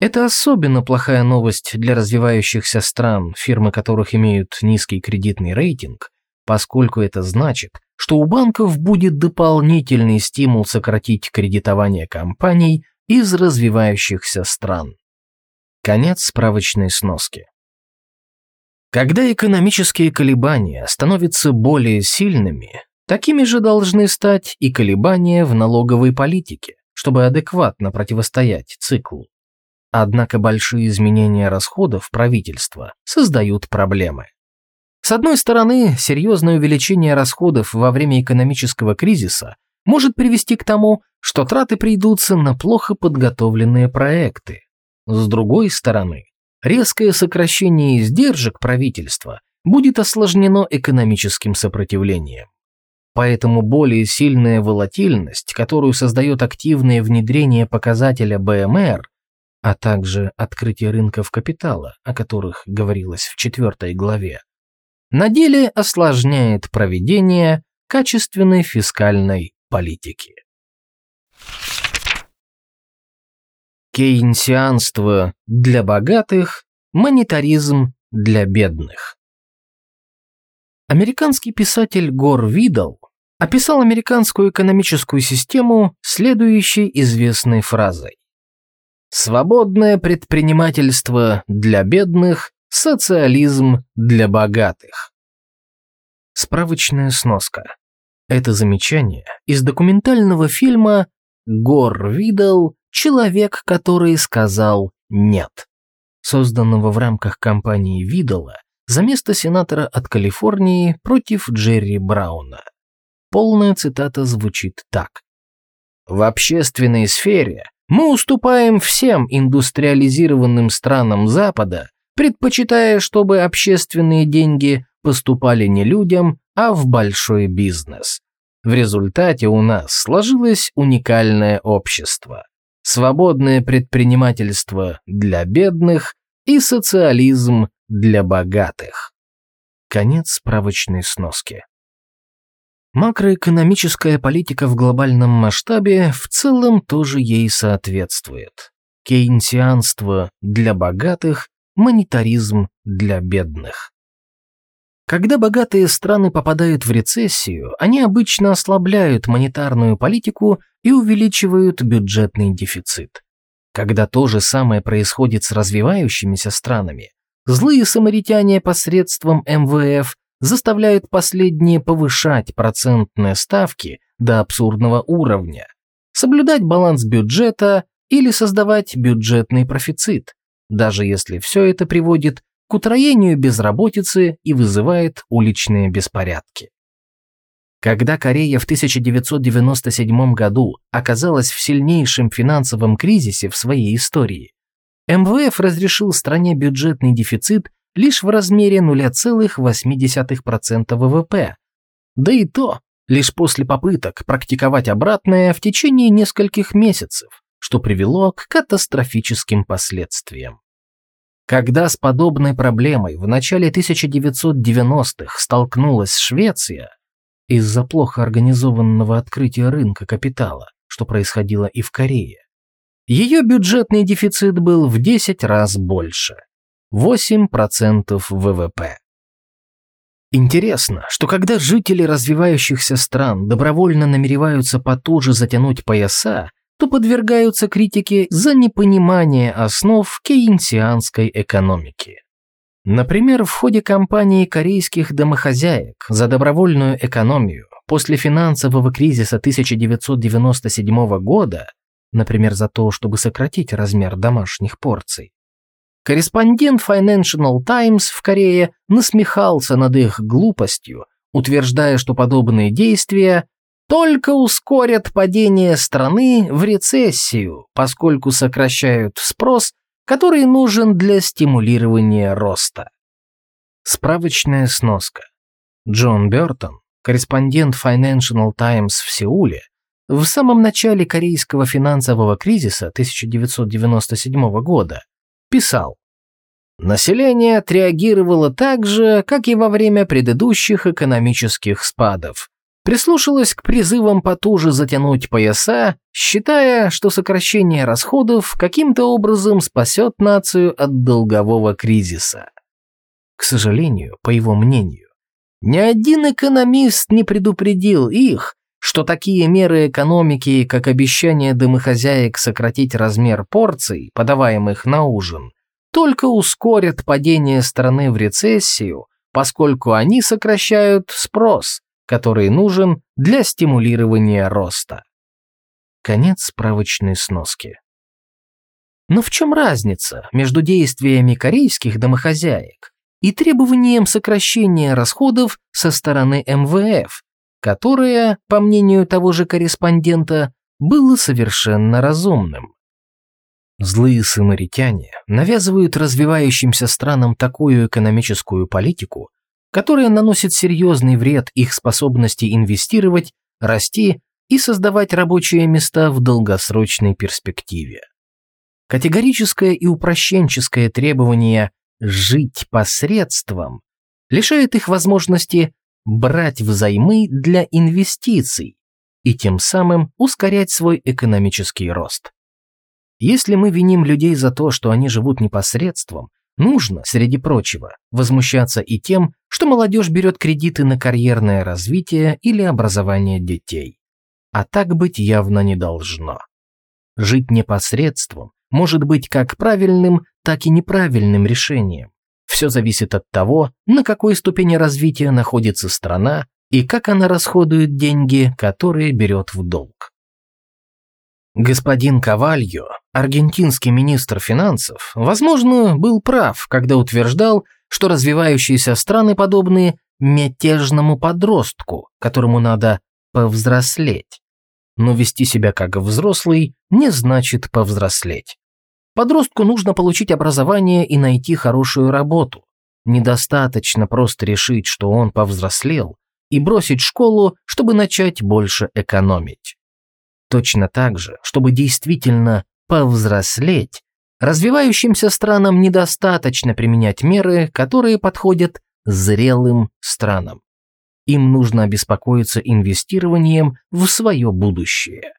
Это особенно плохая новость для развивающихся стран, фирмы которых имеют низкий кредитный рейтинг, поскольку это значит, что у банков будет дополнительный стимул сократить кредитование компаний из развивающихся стран. Конец справочной сноски. Когда экономические колебания становятся более сильными, такими же должны стать и колебания в налоговой политике, чтобы адекватно противостоять циклу. Однако большие изменения расходов правительства создают проблемы. С одной стороны, серьезное увеличение расходов во время экономического кризиса может привести к тому, что траты придутся на плохо подготовленные проекты. С другой стороны, резкое сокращение издержек правительства будет осложнено экономическим сопротивлением. Поэтому более сильная волатильность, которую создает активное внедрение показателя БМР, а также открытие рынков капитала, о которых говорилось в четвертой главе, на деле осложняет проведение качественной фискальной политики. Кейнсианство для богатых, монетаризм для бедных. Американский писатель Гор Видал описал американскую экономическую систему следующей известной фразой. Свободное предпринимательство для бедных, социализм для богатых. Справочная сноска. Это замечание из документального фильма «Гор видел. Человек, который сказал «нет», созданного в рамках кампании Видала за место сенатора от Калифорнии против Джерри Брауна. Полная цитата звучит так. В общественной сфере мы уступаем всем индустриализированным странам Запада, предпочитая, чтобы общественные деньги поступали не людям, а в большой бизнес. В результате у нас сложилось уникальное общество. Свободное предпринимательство для бедных и социализм для богатых. Конец справочной сноски. Макроэкономическая политика в глобальном масштабе в целом тоже ей соответствует. Кейнсианство для богатых, монетаризм для бедных. Когда богатые страны попадают в рецессию, они обычно ослабляют монетарную политику и увеличивают бюджетный дефицит. Когда то же самое происходит с развивающимися странами, злые самаритяне посредством МВФ заставляют последние повышать процентные ставки до абсурдного уровня, соблюдать баланс бюджета или создавать бюджетный профицит, даже если все это приводит к утроению безработицы и вызывает уличные беспорядки. Когда Корея в 1997 году оказалась в сильнейшем финансовом кризисе в своей истории, МВФ разрешил стране бюджетный дефицит лишь в размере 0,8% ВВП. Да и то лишь после попыток практиковать обратное в течение нескольких месяцев, что привело к катастрофическим последствиям. Когда с подобной проблемой в начале 1990-х столкнулась Швеция из-за плохо организованного открытия рынка капитала, что происходило и в Корее, ее бюджетный дефицит был в 10 раз больше – 8% ВВП. Интересно, что когда жители развивающихся стран добровольно намереваются потуже затянуть пояса, то подвергаются критике за непонимание основ кейнсианской экономики. Например, в ходе кампании корейских домохозяек за добровольную экономию после финансового кризиса 1997 года например, за то, чтобы сократить размер домашних порций. Корреспондент Financial Times в Корее насмехался над их глупостью, утверждая, что подобные действия только ускорят падение страны в рецессию, поскольку сокращают спрос, который нужен для стимулирования роста. Справочная сноска. Джон Бертон, корреспондент Financial Times в Сеуле, в самом начале корейского финансового кризиса 1997 года писал Население отреагировало так же, как и во время предыдущих экономических спадов. Прислушалось к призывам потуже затянуть пояса, считая, что сокращение расходов каким-то образом спасет нацию от долгового кризиса. К сожалению, по его мнению, ни один экономист не предупредил их, что такие меры экономики, как обещание домохозяек сократить размер порций, подаваемых на ужин, только ускорят падение страны в рецессию, поскольку они сокращают спрос, который нужен для стимулирования роста. Конец справочной сноски. Но в чем разница между действиями корейских домохозяек и требованием сокращения расходов со стороны МВФ, которое, по мнению того же корреспондента, было совершенно разумным. Злые самаритяне навязывают развивающимся странам такую экономическую политику, которая наносит серьезный вред их способности инвестировать, расти и создавать рабочие места в долгосрочной перспективе. Категорическое и упрощенческое требование «жить посредством» лишает их возможности брать взаймы для инвестиций и тем самым ускорять свой экономический рост. Если мы виним людей за то, что они живут непосредством, нужно, среди прочего, возмущаться и тем, что молодежь берет кредиты на карьерное развитие или образование детей. А так быть явно не должно. Жить непосредством может быть как правильным, так и неправильным решением. Все зависит от того, на какой ступени развития находится страна и как она расходует деньги, которые берет в долг. Господин Кавальо, аргентинский министр финансов, возможно, был прав, когда утверждал, что развивающиеся страны подобны мятежному подростку, которому надо повзрослеть. Но вести себя как взрослый не значит повзрослеть. Подростку нужно получить образование и найти хорошую работу. Недостаточно просто решить, что он повзрослел, и бросить школу, чтобы начать больше экономить. Точно так же, чтобы действительно повзрослеть, развивающимся странам недостаточно применять меры, которые подходят зрелым странам. Им нужно обеспокоиться инвестированием в свое будущее.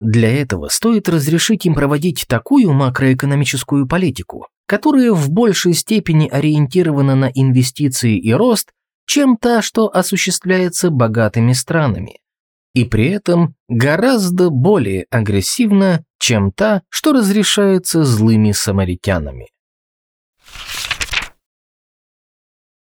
Для этого стоит разрешить им проводить такую макроэкономическую политику, которая в большей степени ориентирована на инвестиции и рост, чем та, что осуществляется богатыми странами, и при этом гораздо более агрессивна, чем та, что разрешается злыми самаритянами.